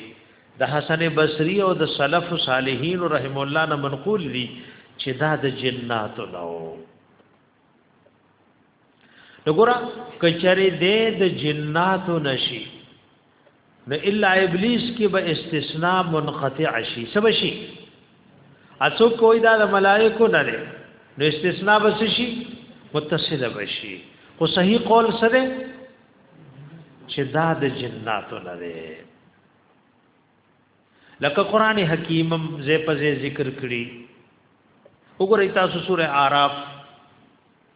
د حسن بصری او د سلف صالحین رحم الله نه منقول دي چې دا د جناتو نو وګوره کچره دې د جناتو نشي نو الا ابلیس کې به استثناء منقطع شي سب شي اسو کوئی دا د ملائکو نه لري نو استثناء بس شي متصل بشي خو صحیح قول سره چې دا د جناتو نه لري لکه قران حکیمم زې په ذکر کړی وګورئ تاسو سوره আরাف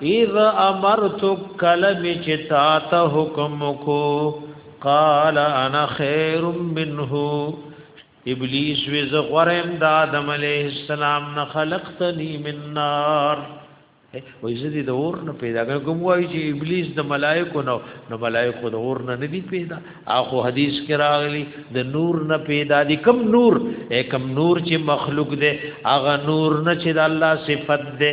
اذ امرتک کلم چتا ته حکم کو قال انا خير منه ابلیس وی ز غرم د آدم علیه السلام نه خلقتنی من نار وای زدی د اور نه پیدا کوم وای چې ابلیس د ملائکو نه نو ملائکو د اور نه ندی پیدا اخو حدیث کې راغلی د نور نه پیدا دی کم نور کم نور چې مخلوق دی هغه نور نه چې د الله صفت دی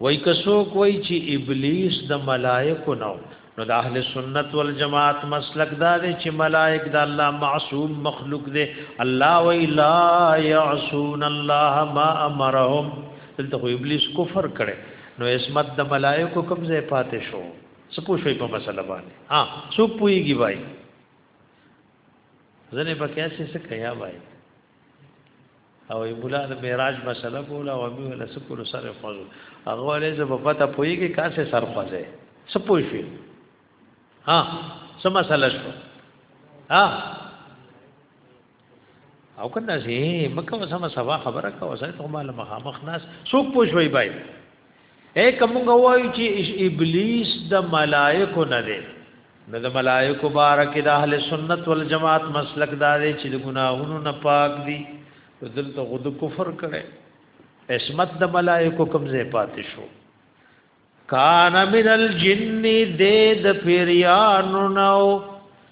وای که څوک وای چې ابلیس د ملائکو نو نو د اهل سنت والجماعت مسلک دا دی چې ملائک د الله معصوم مخلوق دی الله وای لا يعصون الله ما امرهم دلته خو ابلیس کفر کړي نو عصمت د ملائکو کوم ځای پاتې شو څه پوښوي په مسله باندې ها څوک پويږي وای ځنه پکې څه څه کیا وای او مولا د معراج مسله کوله او موږ له سکول سره خوځو هغه ولې زه په پته پويږي کاسه سر خوځه څه پوي شي ها څه مسله شو ها او کنه زه مکه وسمه سبا خبره کا وسه ته مال مخامخ ناس څوک پوښوي بای اے کومګه وایو چې ابلیس د ملائکو نه دی نو د ملائکو بارک د اهل سنت والجماعت مسلک دا دی چې د ګناهونو نه پاک دي دلته غد کفر کړي عصمت د ملائکو کمزې پاتې شو کان من الجن دې د پیریانو نو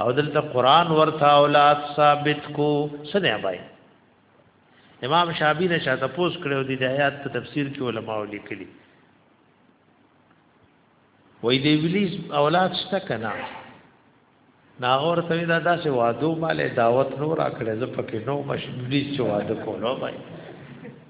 او دلته قران ورته اولاد ثابت کو سنه بای امام شابی نه شاته پوس کړو دی د آیات په تفسیر کې علما لیکلي وای دی ویلیز اولاد شته کنا ناغور ته دا داسې وادو مالې دعوت نو را کړې زه پکې نو مشبلی چې واده کولو بای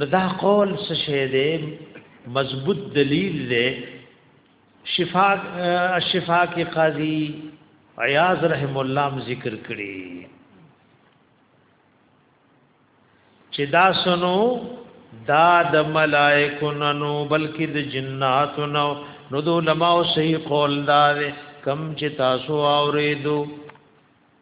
نو دا قول څه شی دی مضبوط دلیل دی شفا شفا کې قاضي عیاض رحم الله ذکر کړی چې دا سنو دا د ملائکو نو بلکې د جناتو نو نو د علماء صحیح قول دا کم چې تاسو اوریدو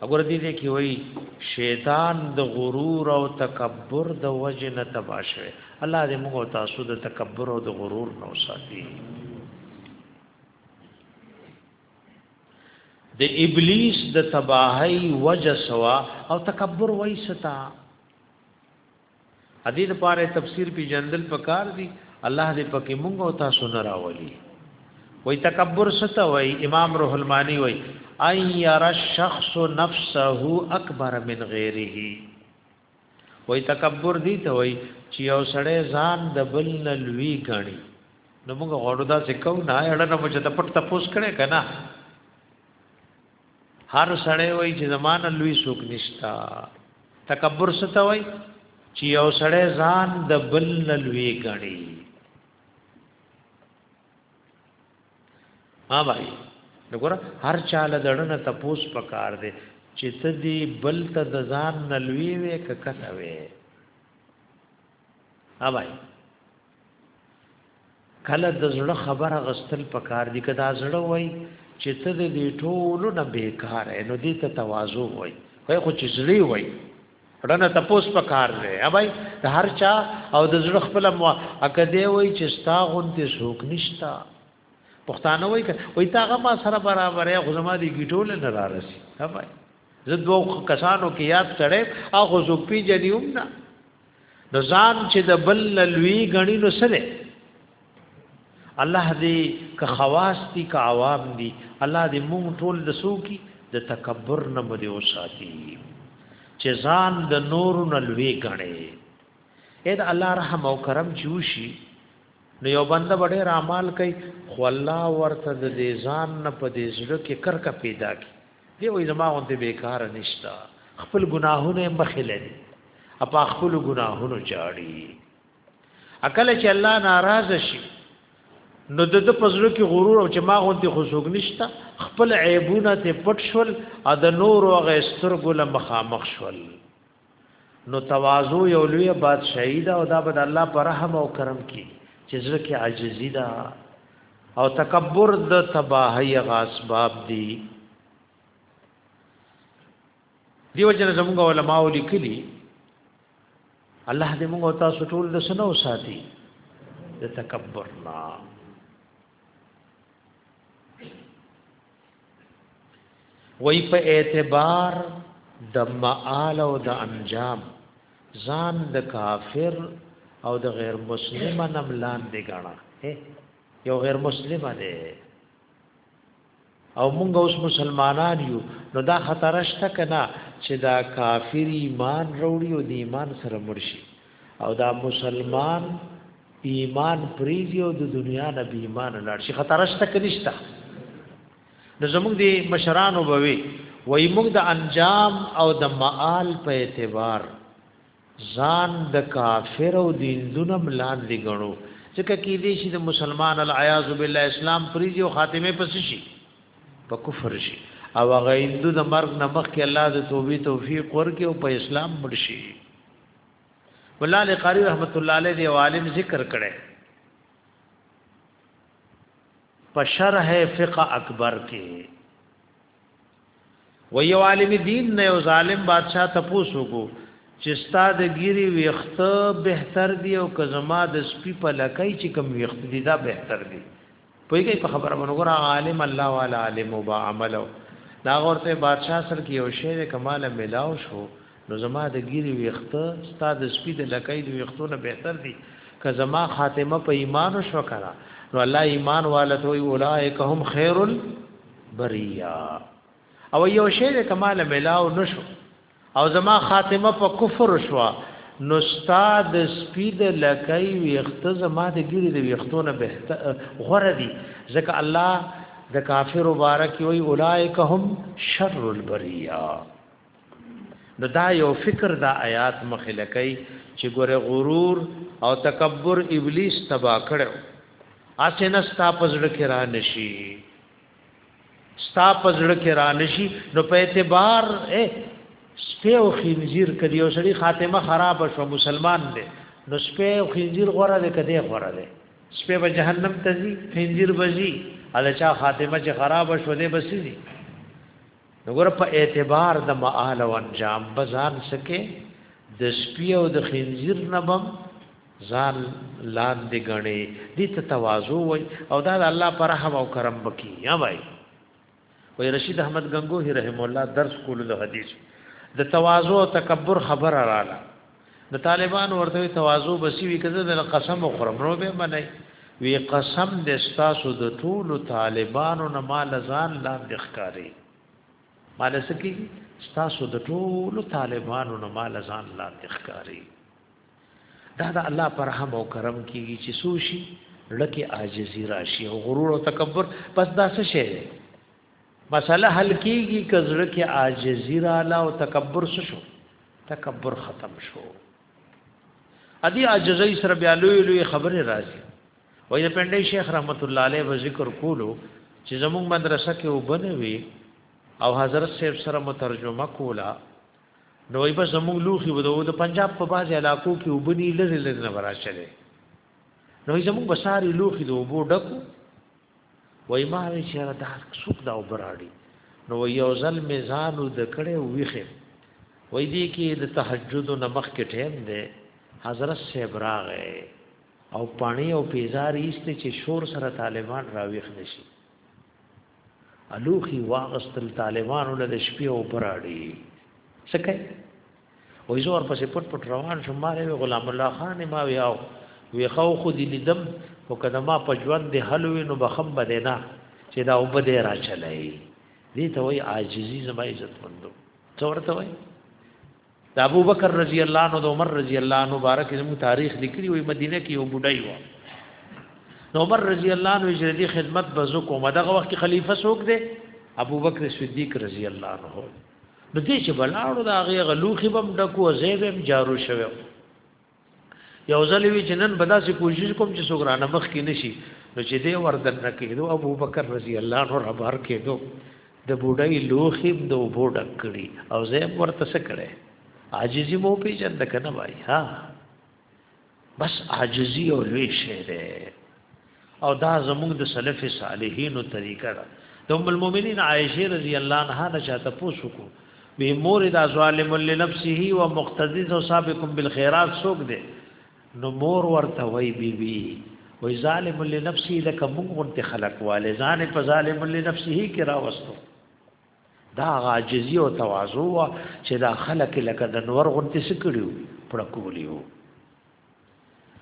وګوره دې دې کې وایي شیطان د غرور او تکبر د وجه نه تبا شوی الله دې موږ تاسو د تکبر او د غرور نو ساتي د ابلیس د تباہی وجه سوا او تکبر وای ستا ادي د پاره تفسیر پی جندل پکار دی الله دې پکې مونږ او تاسو نه راولي وای تکبر ستا وای امام روح المانی وای ان ير الشخص نفسه اکبر من غیره وای تکبر دی ته وای چې یو سړی ځان د بل نه لوی غني نو موږ غوړو دا سکو نه اړه نه پچ ته پټ تپوس کړي کنه هر سړی وای چې زمانه لوی سوک نشتا تکبر ستا وای چې یو سړی ځان د بل نه لوی غړي ها بھائی وګوره هر چاله دړنه تپوس پکار دی چې ته دی بل ته د ځان نه لوی وې ککته وې ها بھائی کله د زړه خبره غستل پکار دي کدا زړه وای چې ته د دې ټولو نه بیکار نو دې ته تواضع وای خو خو چې زړه وای رنه تپوس پکار دی اوبای د هر چا او د زړه خپل مو اکدې وای چې ستا غونته سوک نشتا پښتانه وای وای تا هغه ما سره برابر یا خو زما دې ګټول نه را رسی اوبای زه دوه کسانو کې یاد کړم او خو زو پیجنیوم نه نو ځان چې د بل لوی غنی نو سره الله دې که خواص دي که عوام دي الله دې مونږ ټول د سوکي د تکبر نه مده او ساتي چې ځان د نور نه لوی غنی اې دا الله رحم او کرم جوشي نو یو بنده وړه رامال کوي خو الله ورته د ځان نه په دې زړه کې کرکه پیدا کوي دی وای زما غونته بیکار نشتا خپل ګناهونه مخې لري اپا خپل ګناهونه جاړي اکل چې الله ناراض شي نو د د پزړو کې غرور او چې ما غونتی خوشوګ نشتا خپل عیبونه ته پټ شول ا د نور او غستر ګل مخامخ شول نو تواضع یو لوی بادشاہی دا او دا بد الله پر رحم او کرم کی چې زړه کې عاجزی دا او تکبر د تباہی غاسباب دی دیو جن زموږ علماء لیکلی الله دې موږ تاسو ټول د سنو ساتي د تکبر نه وای په اعتبار د معال او د انجام ځان د کافر او د غیر مسلمان نم لاندې غاڼه یو غیر مسلمان دی او مونږ اوس مسلمانان یو نو دا خطر شته کنه چې دا کافر ایمان وروړي او د ایمان سره مرشي او دا مسلمان ایمان پریږي او د دنیا نه به ایمان لاړ شي خطر شته کنيشته نو زموږ د مشرانو بوي وای موږ د انجام او د معال په اعتبار ځان د کافر او دیندونه ملاندې غنو ځکه کې دې شي د مسلمان العیاذ بالله اسلام پریږي او خاتمه پس شي په کفر شي او هغه هندو د مرګ نه مخکې الله د توبې توفیق ورکړي او په اسلام مړ شي مولا علی قاری رحمت الله علیه دی عالم ذکر کړي په شرح فقه اکبر کې و یو عالم دین نه یو ظالم بادشاہ تپوسو کو چې ستاد ګيري ویخت بهتر دی او که زما د سپی په لکای چې کم ویخت دی دا بهتر دی پویږي په خبره باندې ګور عالم الله والا عالم او با عمل دا ورته بادشاہ سره کې یو شی د کمال ملاو شو نو زما د ګيري ویخت ستاد سپی د لکای دی ویختونه بهتر دی که زما خاتمه په ایمان شو کرا نو الله ایمان والته اولائک هم خیرل بریا او یو شی د کمال ملاو نشو او زما خاتمه په کفر شو نو استاد سپید لکای ویخت زما د ګیری د ویختونه به غره دي ځکه الله د کافر مبارک وی اولائک هم شر البریا نو دا یو فکر دا آیات مخې لکای چې ګوره غرور او تکبر ابلیس تبا کړو اسنه ستا پزړه کې را نشي ستا پزړه کې را نشي نو په اعتبار اے سپه او خنزیر کدی او سړي خاتمه خراب شو مسلمان دی نو سپه او خنزیر غوړه دی کدی غوړه دی سپه به جهنم ته ځي خنزیر بځي اله چا خاتمه چې خراب شو دی بسې دي نګور په اعتبار د معال او انجام بزان سکه د سپی او د خنزیر نبم ځان لاندې غني دي ته تواضع وي او دا د الله پر رحم او کرم بکی یا وای وای رشید احمد غنگوهی رحم الله درس کول د حدیث د تواضع او تکبر خبر رااله د طالبان ورته تواضع بسی وی کزه د قسم خورم نو به منای وی قسم د استاسو د ټول طالبانو نه مال ځان لاندې ښکاری مال سکی استاسو د ټول طالبانو نه مال ځان لاندې ښکاری دا د الله پر رحم او کرم کیږي چې سوشي لکه عاجزی راشي او غرور او تکبر پس دا څه شی مسله حل کیږي که زړه کې عاجزی رااله او تکبر شو تکبر ختم شو ادي عاجزی سره بیا لوی لوی خبره راځي وای د پندې شیخ رحمت الله علیه و ذکر کولو چې زموږ مدرسه کې وبنوي او حضرت صاحب سره مترجمه کولا نو ایبه زموږ لوخي ودو د پنجاب په باز علاقو کې وبني لری لری نه وراشلې نو زموږ بساري لوخي د وبو ډکو وای ما وی چیرې دا څوک دا وبراړي نو یو ځل میزان د کړه ویخه وای دی کې د تهجد نمخ کې ټیم دی حضرت صاحب راغې او پانی او پیزار ایست چې شور سره طالبان راویخ نشي الوخي واغستل طالبانو له شپې او براړي سکه وې زور پسې پټ پټ روان شو ما وی غلام الله خان ما وی او وی خو خو دې لیدم او کله ما په ژوند دې حلوي نو بخم بده نه چې دا وب دې را چلای دې ته وای عاجزی زما عزت مندو څورته وای د ابو بکر رضی الله عنه د عمر رضی الله عنه مبارک زمو تاریخ لیکلی وي مدینه کې یو بډای و نو عمر رضی الله عنه چې د خدمت بزو کوم دغه وخت خلیفہ څوک دی ابو بکر صدیق رضی الله عنه نو دې چې بلاړو دا غي غلوخي بم ډکو زیبم جارو شوو یو ځل وی چې نن بداسي کوشش کوم چې سوګرانه مخ کې نشي نو چې دې وردن نه کېدو ابو بکر رضی الله عنه را بار کېدو د بوډای لوخي د وبو ډک کړي او زیب ورته څه کړي عاجزي مو پیژند کنه وای ها بس عاجزی او لوی شی ده او دا زموږ د سلف صالحینو طریقه ده د ام المؤمنین عائشه رضی الله عنها نه چاته پوښتنه کو به مور دا ظالم لنفسه و مقتدی او سابقکم بالخيرات سوق ده نو مور ورته وای بی بی وای ظالم لنفسه لکه موږ ورته خلق والے ځان په ظالم لنفسه کې راوستو دا عاجزی او تواضع وا چې دا خلک لکه د نور غونتی سکړیو پړکولیو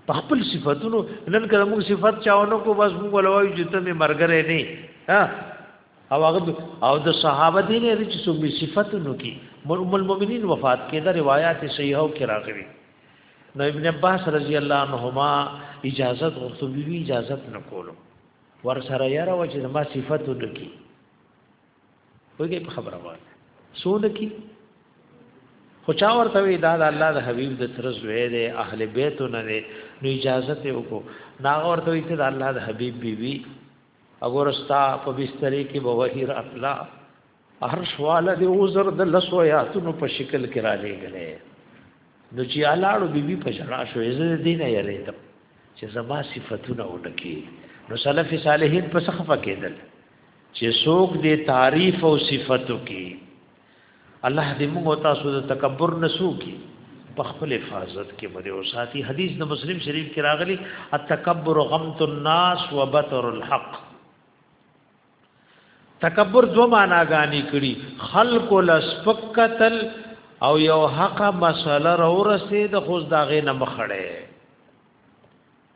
په خپل صفاتونو نن کله موږ صفات چاونو کو بس موږ ولوي چې ته مې مرګره نه ها او هغه او د صحابه دي نه چې څوک به صفاتونو کې ام المؤمنین وفات کړه روایت صحیحه او کې راغلي نو ابن عباس رضی الله عنهما اجازه غوښتو بي اجازه نه کولو ور سره یاره و چې ما صفاتونو کې وګي په خبره وایي سود کی خو چا ورته وی دا د الله د حبیب د تر زوی دی اهل بیت نه دی نو اجازه ته وکړو نا ورته وی ته د الله د حبیب بیبي اګورستا په بسترې کې به وحیر اطلا هر سواله د عذر د لسو یاتونو په شکل کې را لېګلې نو چې الاړو بیبي په شرع شو زه دې نه یریدم چې زما صفاتونه ونکي نو سلف صالحین په څخه کېدل چې څوک دې تعریف او صفاتو کې الله دې موږ تاسو د تکبر نسو کې په خپل حفاظت کې بده او ساتي حدیث د مسلم شریف کې راغلي التکبر غمت الناس وبتر الحق تکبر دو معنا غاني کړي خلق لسفقتل او یو حق مسله را ورسید خو دا غې نه مخړې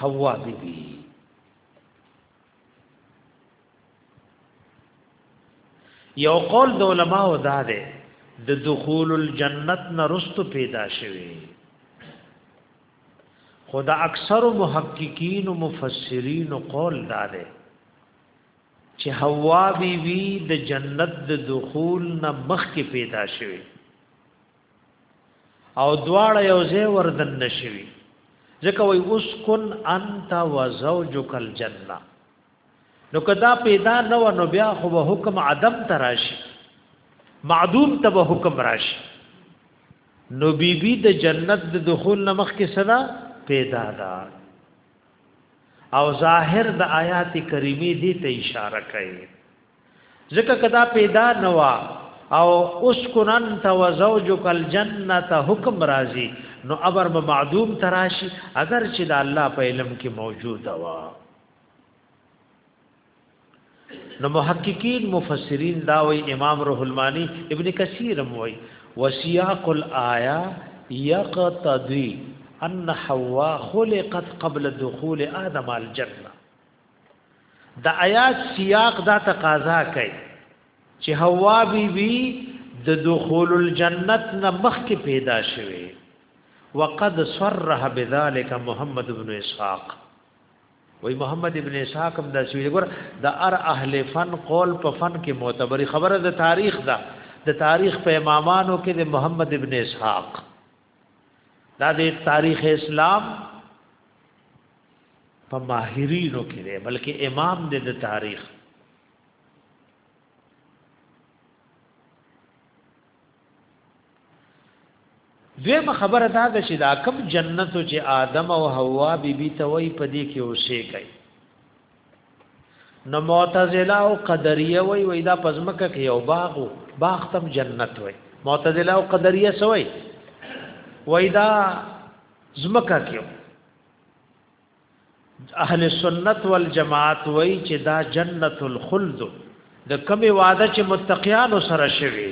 حوا بی بی یو قول د علماء او دا ده د دخول الجنت نه رستو پیدا شوی خدا اکثر محققین او مفسرین قول دا ده چې حوا بی بی د جنت د دخول نه مخکې پیدا شوی او دواړه یو ځای وردن نشوي ځکه وای اوس کن انت وزوجک الجنه نو کدا پیدا نو نو بیا خو به حکم عدم تراشی معدوم ته به حکم راشي نو بی بی د جنت د دخول نمخ کې صدا پیدا ده او ظاهر د آیات کریمه دې ته اشاره کوي ځکه کدا پیدا نوا او اسکن انت وزوجک الجنت حکم راضی نو امر به معدوم تراشی اگر چې د الله په علم کې موجود وا نو محققین مفسرین دا وی امام روح المانی ابن کثیر وی وسیاق الایا یقتضی ان حوا خلقت قبل دخول ادم الجنه د آیات سیاق دا تقاضا کوي چې حوا بی بی د دخول الجنت نه مخکې پیدا شوه وقد صرح بذلك محمد ابن اسحاق وای محمد ابن اسحاق هم دا شوی ګور د ار اهل فن قول په فن کې معتبر خبره د تاریخ دا د تاریخ په امامانو کې د محمد ابن اسحاق دا د تاریخ اسلام په ماهرینو کې دی بلکې امام دی د تاریخ دویمه خبره دا ده چې دا کم جنت چې آدم او حوا بیبي ته وای په دې کې اوسې کوي نو معتزله او قدریه وای وای دا پزمکه کې یو باغ باغ تم جنت وای معتزله او قدریه سوای وای دا زمکه کې اهل سنت والجماعت وای چې دا جنت الخلد د کمی وعده چې متقیانو سره شوی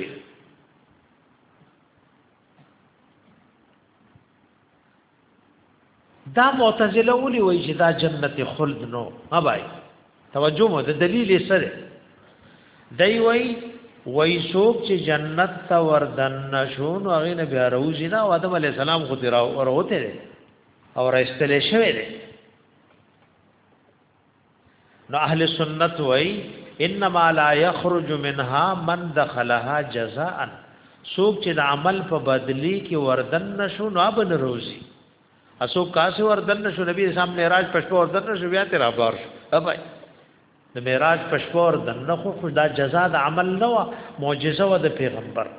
دا معتزله ولي وای چې دا جنت خلد نو ها بای توجه مو د دلیل سره دی وای وای څوک چې جنت ته وردن نشون هغه نه بیا روزي نه او آدم علی السلام خو تیرا وروته او راستل شوی دی نو اهل سنت وای انما لا يخرج منها من دخلها جزاء سوک چې د عمل په بدلی کې وردن نشو نو ابن روزي اسو کاسه وردن نشو نبی اسلام معراج پښپو وردن نشو بیا تیر ابار شو بای د معراج پښپو وردن نه خو خدا جزاء د عمل نه معجزه و د پیغمبر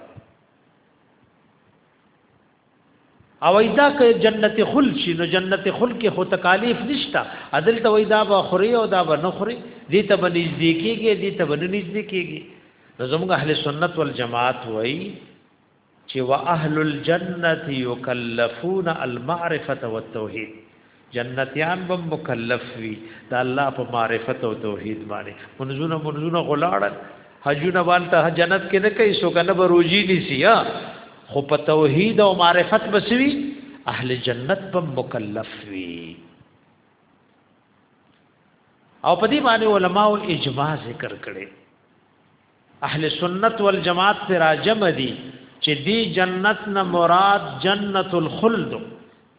او ایدا که جنت خل شي نو جنت خل کې خو تکالیف نشته عدل ته وای دا به خوري او دا به نه خوري دې ته به نږدې کېږي دې ته به نږدې کېږي نو زموږ اهل سنت والجماعت وای چې وا اهل الجنه یکلفون المعرفه والتوحید جنتیان به مکلف وي د الله په معرفت او توحید باندې منځونه منځونه غلاړل حجونه باندې جنت کې نه کوي سو کنه به روزي نيسي خو په توحید او معرفت بسوي اهل جنت به مکلف وي او په دې باندې علماو اجماع ذکر کړي اهل سنت والجماعت پر راجم دي چې دی جنت نه مراد جنت الخلد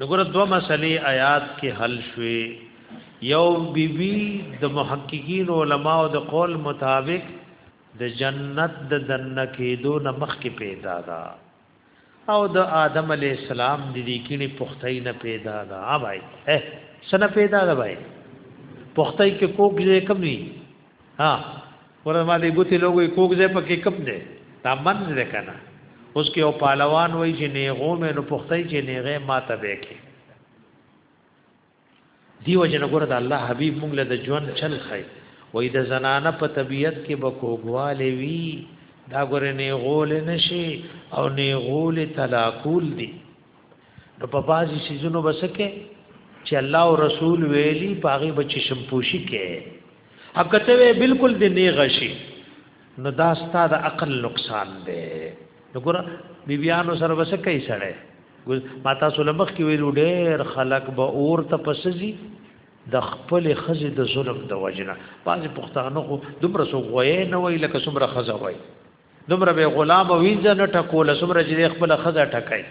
نګور دو مسلې آیات کې حل شوي یو بیبي د محققین علما او د قول مطابق د جنت د دن کېدو نه مخکې پیدا ده او د آدم علی السلام د دې کینی پختای نه پیدا ده ها بھائی سنه پیدا ده بھائی پختای کې کوک یې کمی ها ورته ما دې ګوتې لوګوي کوک ځای په کې کپ دی دا منځ دی که نه اوس کې یو پهلوان وایي چې نیغو مې نو پوښتنه چې نیغې ما ته به کې دیو جن ګور د الله حبیب مونږ له د ژوند چل خای وای د زنانه په طبیعت کې بکوګواله وی دا ګور نه غول نشي او نه غول تلاقول دي نو په بازي سيزونو بسکه چې الله او رسول ویلي پاغي بچی شمپوشي کې اګه ته بالکل دې نه غشي نو دا ستاد عقل نقصان دی نو ګور بیبيانو سره بس کوي سره ما تاسو لمخ کې ویلو ډېر خلک به اور ته پسزي د خپل خزې د ظلم د وجنه بعضې پښتانه خو دومره سو غوی نه وای لکه څومره خزه وای دومره به غلام وینځ نه ټکول سمره چې خپل خزه ټکای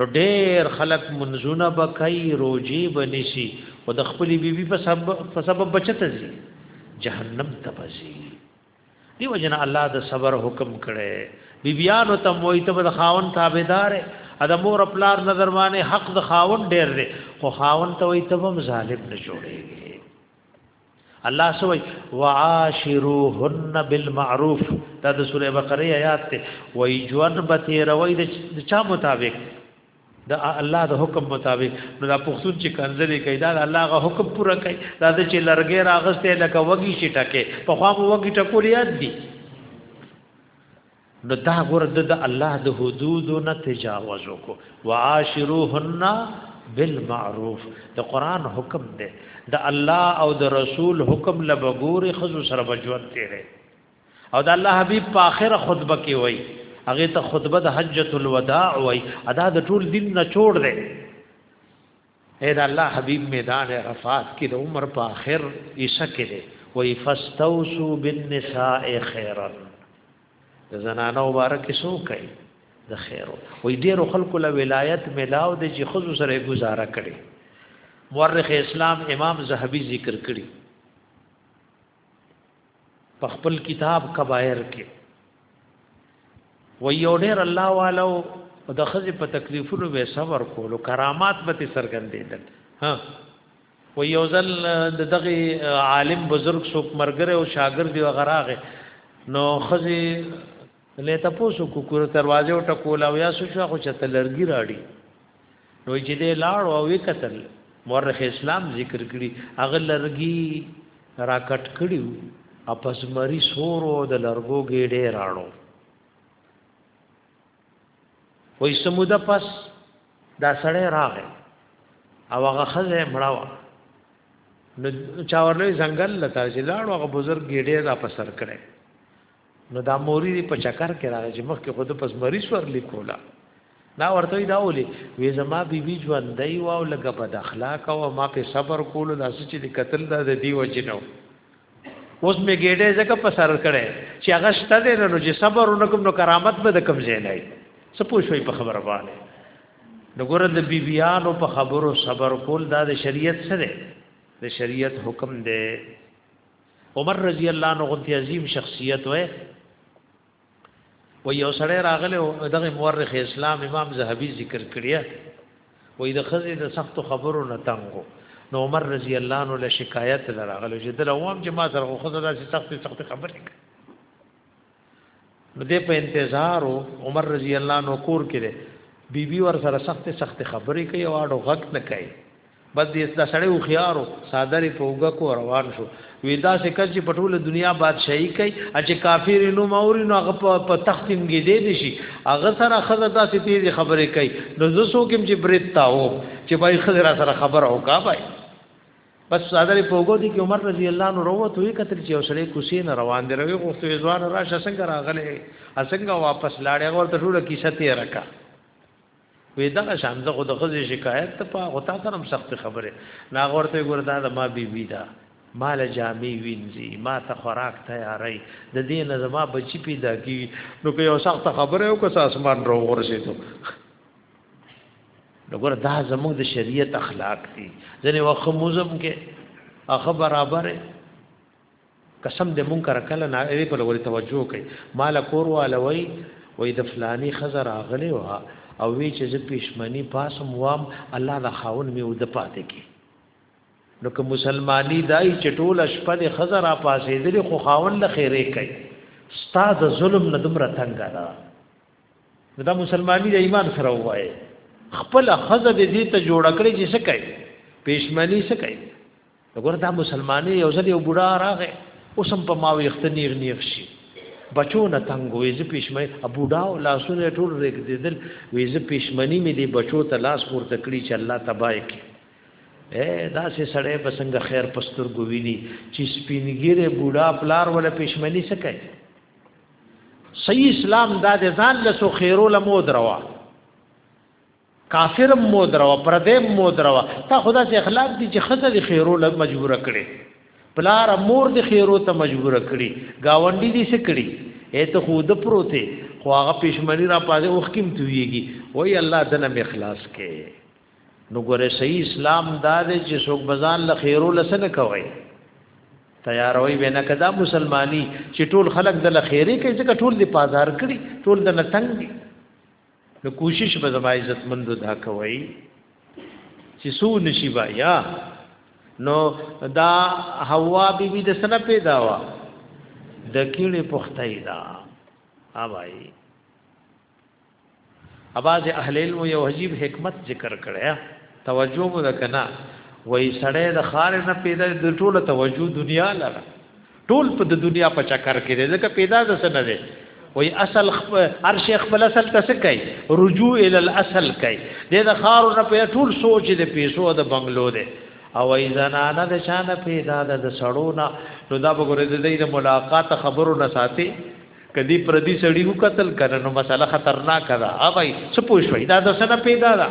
نو ډېر خلک منځونه بکای روجي بنسي او د خپل بیبي په سبب په سبب بچت زی جهنم ته بزي دیو جن الله د صبر حکم کړي بیبيانو ته موي ته د خاون تابعدار اده مور خپلار نظر باندې حق د خاون ډېر دی خو خاون ته وي ته هم ظالم نه جوړيږي الله سوي وعاشروهن بالمعروف دا د سوره بقره آیات ته وای ژوند به تیر وای د چا مطابق د الله د حکم مطابق نو دا پښتون چې کنځلې کوي دا الله غ حکم پوره کوي دا د چې لرګې راغسته لکه وږي شي ټکه په خوا مو وږي ټکول یاد دي نو دا غره د الله د حدودو نه تجاوز وکړو وعاشروهن بالمعروف د قران حکم دی د الله او د رسول حکم لبګوري خزو سره بجوت تیرې او د الله حبیب په اخره خطبه کې وای هغه ته خطبه د حجۃ الوداع وای ادا د ټول دین نه چور دی اے دا الله حبیب میدان عرفات کې د عمر په آخر عیسی کې دی وای فاستوسو بالنساء خیرا زنانو مبارک سو کوي د خیرو وای ډیر خلکو له ولایت ملاو د چې خود سره گزاره کړي مورخ اسلام امام زهبي ذکر کړي په خپل کتاب کبایر کې و یو ډیر الله والو د خزې په تکلیفونو به صبر کولو کرامات به څرګندېدل ها و یو ځل د دغه عالم بزرگ څوک مرګره او شاګرد دی غراغه نو خزې نه تاسو کو کور دروازه او ټکول او یا سوچا خو چته لرګي راړي نو چې دې لاړ او وکتل مورخ اسلام ذکر کړي هغه لرګي راکټ کړي او پس مری سورو د لرګو ګډه راړو وې سموده پس دا سړی راغی او هغه خزه مړاوه نو چاورلې ځنګل لته چې لاړو هغه بزرګ ګډه را پسر کړي نو دا موري دی په چکر کې راغی چې مخکې خود پس مری سور لیکولا دا ورته دا ولي وې زما بیبي ژوند دی واو لګه بد اخلاق او ما په صبر کول دا چې د قتل دا د دی وجنو اوس می ګډه زکه په سر کړه چې هغه شته دی نو چې صبر ونکم نو کرامت به د کم ځای نه څه پوښوي په خبره باندې نو ګور د بیبيانو په خبرو صبر کول دا د شریعت سره د شریعت حکم دی عمر رضی الله عنه غنتی عظیم شخصیت وې و یو سړی راغله او دغه مورخ اسلام امام زهبي ذکر کړی وې د خزې د سخت خبرو نه تنګو نو عمر رضی الله عنه له شکایت لراغله چې د لوام جما سره خزه داسې سخت سخت خبرې کوي نو دې په انتظار عمر رضی الله نو کور کړي بی بی ور سره سخت سخت خبرې کوي او اډو غک نه کوي بس دې دا سړی او خيارو صادرې په وګه کو روان شو ودا سه کچ په ټوله دنیا بادشاہي کوي چې کافر نو موري نو هغه په تختیم کې دې دي شي هغه سره خزه داسې تیز خبرې کوي نو زه سو کوم چې برتا وو چې بای خزه سره خبر او کا بای بس صدر په وګو دي کې عمر رضی الله عنه وروت وی کتل چې اوسړي کوسې نه روان دی روي غوښته ځوان راشه څنګه راغله اسنګه واپس لاړې غور ته ټول کیسه تی رکا وې دا شان زه خود غزي شکایت ته په غوتا ترم سخت خبره نا غور ته ګوردا د ما بي بي دا مال جامي وینځي ما ته خوراک تیارې د دې نه زما بچی پیدا کی نو که یو سخت خبره او که اسمان رو ورسېدو لګور دا زموږ د شریعت اخلاق دي ځنه وخت موزم کې اخه برابر قسم دې مونږ کر کله نه وی په لوري توجه کوي مال کور والوي وې د فلاني خزر اغلی و او وی چې ز پښمنی پاسم وام الله دا خاون می ود پاتې کی نو که مسلمانی دای چې ټول شپه د خزر اپاسې دې خو خاون له خیره کوي استاد ظلم نه دمر تنګ را دا مسلمانی د ایمان سره وای خپل خزه دې دې ته جوړ کړی چې څه کوي پېشمنی څه کوي وګوره دا مسلمانی یو ځل یو بوډا راغی اوس هم په ما ویخت نیغ نیغ شي بچو نه تنگ وې زه پېشمنی ابوډا او لاسونه ټول رېګ دېدل وې زه پېشمنی مې دې بچو ته لاس پورته کړی چې الله تبارک وي دا سه سړی بسنګ خیر پستر ګوینی چې سپینګیره بوډا پلار ولا پښمنی سکه صحیح اسلام دا د ځان له سو خیرو له مو دروا کافر مو دروا پردې مو دروا تا خدا سے اخلاق دي چې خزه د خیرو له مجبور کړي پلار مور د خیرو ته مجبور کړي گاونډي دي څه کړي اته خود پروته خو هغه پښمنی را پازه اوخ کیم تویږي وای الله دنه می اخلاص کې نو ګوره صحیح اسلام دا دی چې څوک بزان له خیرو لسنه کوي تیاروي به نه کدا مسلمانی چې ټول خلک د لخيري کوي ځکه ټول د بازار کړي ټول د نتنګ دي نو کوشش به زما عزت مند دا کوي چې سو نشي بیا نو دا هوا بي بي د سنه پیدا وا د کیړې پختای دا اوای اباز اهل علم یو عجیب حکمت ذکر کړی توجه مو وکنا وای سړی د خار نه پیدا د ټوله توجه دنیا لره ټول په د دنیا په چکر کې دی ځکه پیدا د سن دی وای اصل هر شیخ بل اصل تاسو کوي رجوع ال الاصل کوي د خار نه په ټول سوچ د پیسو د بنگلو دی او ای زنانه د شان پیدا د سړو نه نو دا وګوره د دې ملاقات خبرو نه ساتي کدی پردی سړی وو قتل کړه نو مسله خطرناک ده ها بھائی څه پوه شوي دا د سنه پیدا ده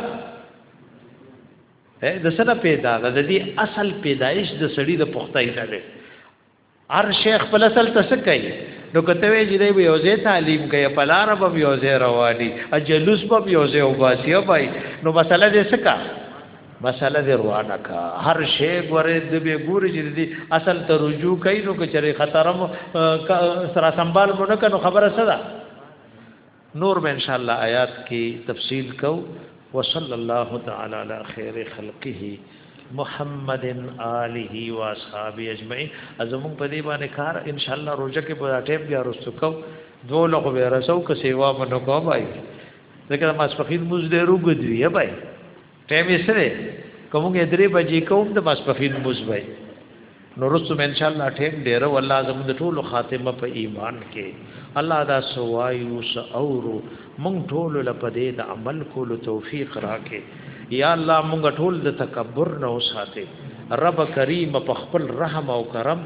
د سره پیدا ده د دې اصل پیدایش د سړی د پختای نه ده هر شیخ په اصل تاسو کوي نو کته وی چې دی یو ځای تعلیم کوي په لار به یو ځای رواني اجلوس به یو ځای وباسي بھائی نو مسله دې سکا مسله دې روانه کا هر شی ګوره د به ګوري چې دې اصل ته رجوع کوي نو کچري خطر مو سره سنبال مو نه کنو خبره سره نور به ان شاء الله آیات کې تفصیل کو وصلی الله تعالی علی خیر خلقه محمد آله و اصحابہ اجمعین ازمون په دې باندې کار ان شاء الله روزه کې په ټیپ بیا رسو کو دو لغ به رسو که سیوا منو کو بای ځکه ما سپخین مزدرو ګدوی بای ټایم یې سره کومه درې بجې کوم د ماسپخین مزوي نو رسو ان شاء الله ټیم ډیر والله زموږ د ټولو خاتمه په ایمان کې الله دا سوایو س اورو مونږ ټول لپاره د عمل کولو توفیق راکې یا الله مونږ ټول د تکبر نه وساته رب کریم په خپل رحم او کرم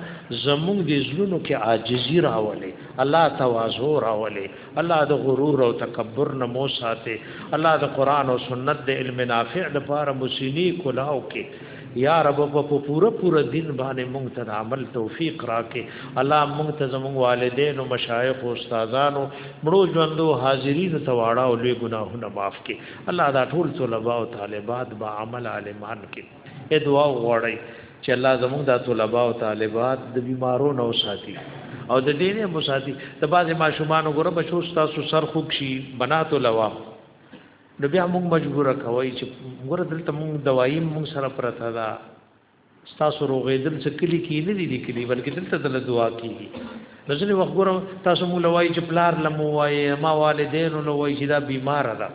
زموږ د زړونو کې عاجزی راولې الله تواضع راولې الله د غرور او تکبر نه مو ساته الله د قران او سنت د علم نافع د پاره مسینی کلاو کې یا رب په پوره پوره دین باندې مونږ ته عمل توفیق راکې الله مونږ ته زموږ والدین او مشایخ او استادانو مړو ژوندو حاضرین ته واړه او لوی ګناهونه معاف کړي الله دا ټول طلباء او طالبات با عمل عالمان کړي اې دعا وغواړئ چې الله زموږ د طلبه او طالبات د بیمارو نه وساتي او د دې نه مساتي د بعضې ماشومان وګوره بچو تاسو سر خوږ شي بنات لوا نو بیا موږ مجبور کوي چې وګوره دلته موږ دوايي موږ سره پرته ده تاسو روغې دل څه کلی کې نه دي لیکلي بلکې دلته دل دعا کیږي نو ځلې وخت ګوره تاسو موږ لوي چې پلار لمو وایي ما والدین لوي چې دا بیمار ده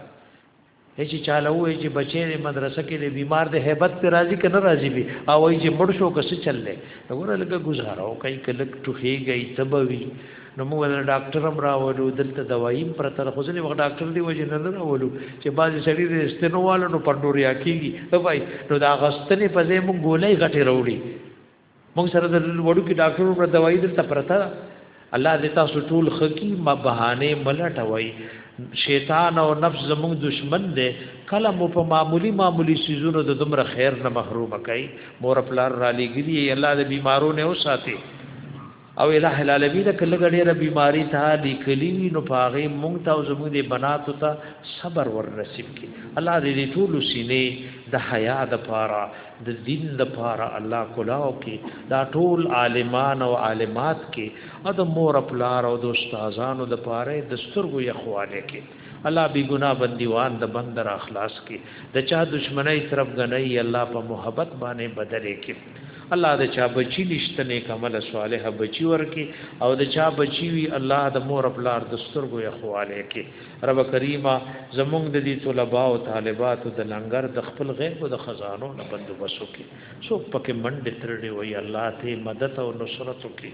هیڅ چاله وې چې بچې د مدرسه کې د بیمار د hebat پر راضي کنه راضي وي او ای چې مړ شو کس چللې وګوره لکه گزاره او کای کلک ټوخي گئی تبوي نو موږ ول ډاکټر هم راولو دلته دوايي پر تر خو ځنې وخت ډاکټر دی وجه نه راولو چې بعضې سړي د استنوالو نو پندوریا کیږي وای نو دا غستنې په ځای موږ ګولې غټي راوړي موږ سره د وړو کې ډاکټر پر دوايي دلته پرته الله دې تاسو ټول خکی ما بهانه ملټوي شیطان او نفس زموږ دشمن دی کله مو په معمولی معمولی سيزونو د دومره خیر نه محروم کړي مور خپل را لګري الله دې بیمارو نه وساتي او الہ العالمین د کله ګډیره بیماری ته لیکلی وی نو پاغه مونږ ته او زموږ د بناتو ته صبر ور نصیب کی الله دې ټول سینې د حیا د پاره د دین د پاره الله کلاو کی دا ټول عالمان او عالمات کی او د مور خپلار او د استادانو د پاره د سترګو یخواله کی الله بی ګنا بندیوان د بندر اخلاص کی د چا دشمنی طرف غنی الله په محبت باندې بدلې کی الله د چا بچی نشته نیک عمل صالح بچی ورکی او د چا بچی وی الله د مور پلار د سترګو یخواله کی رب کریمه زمونږ د دې طلباء او طالبات د لنګر د خپل غیب د خزانو نه بندوبس وکي څوک پکې منډه ترړي وي الله ته مدد او نصرت وکي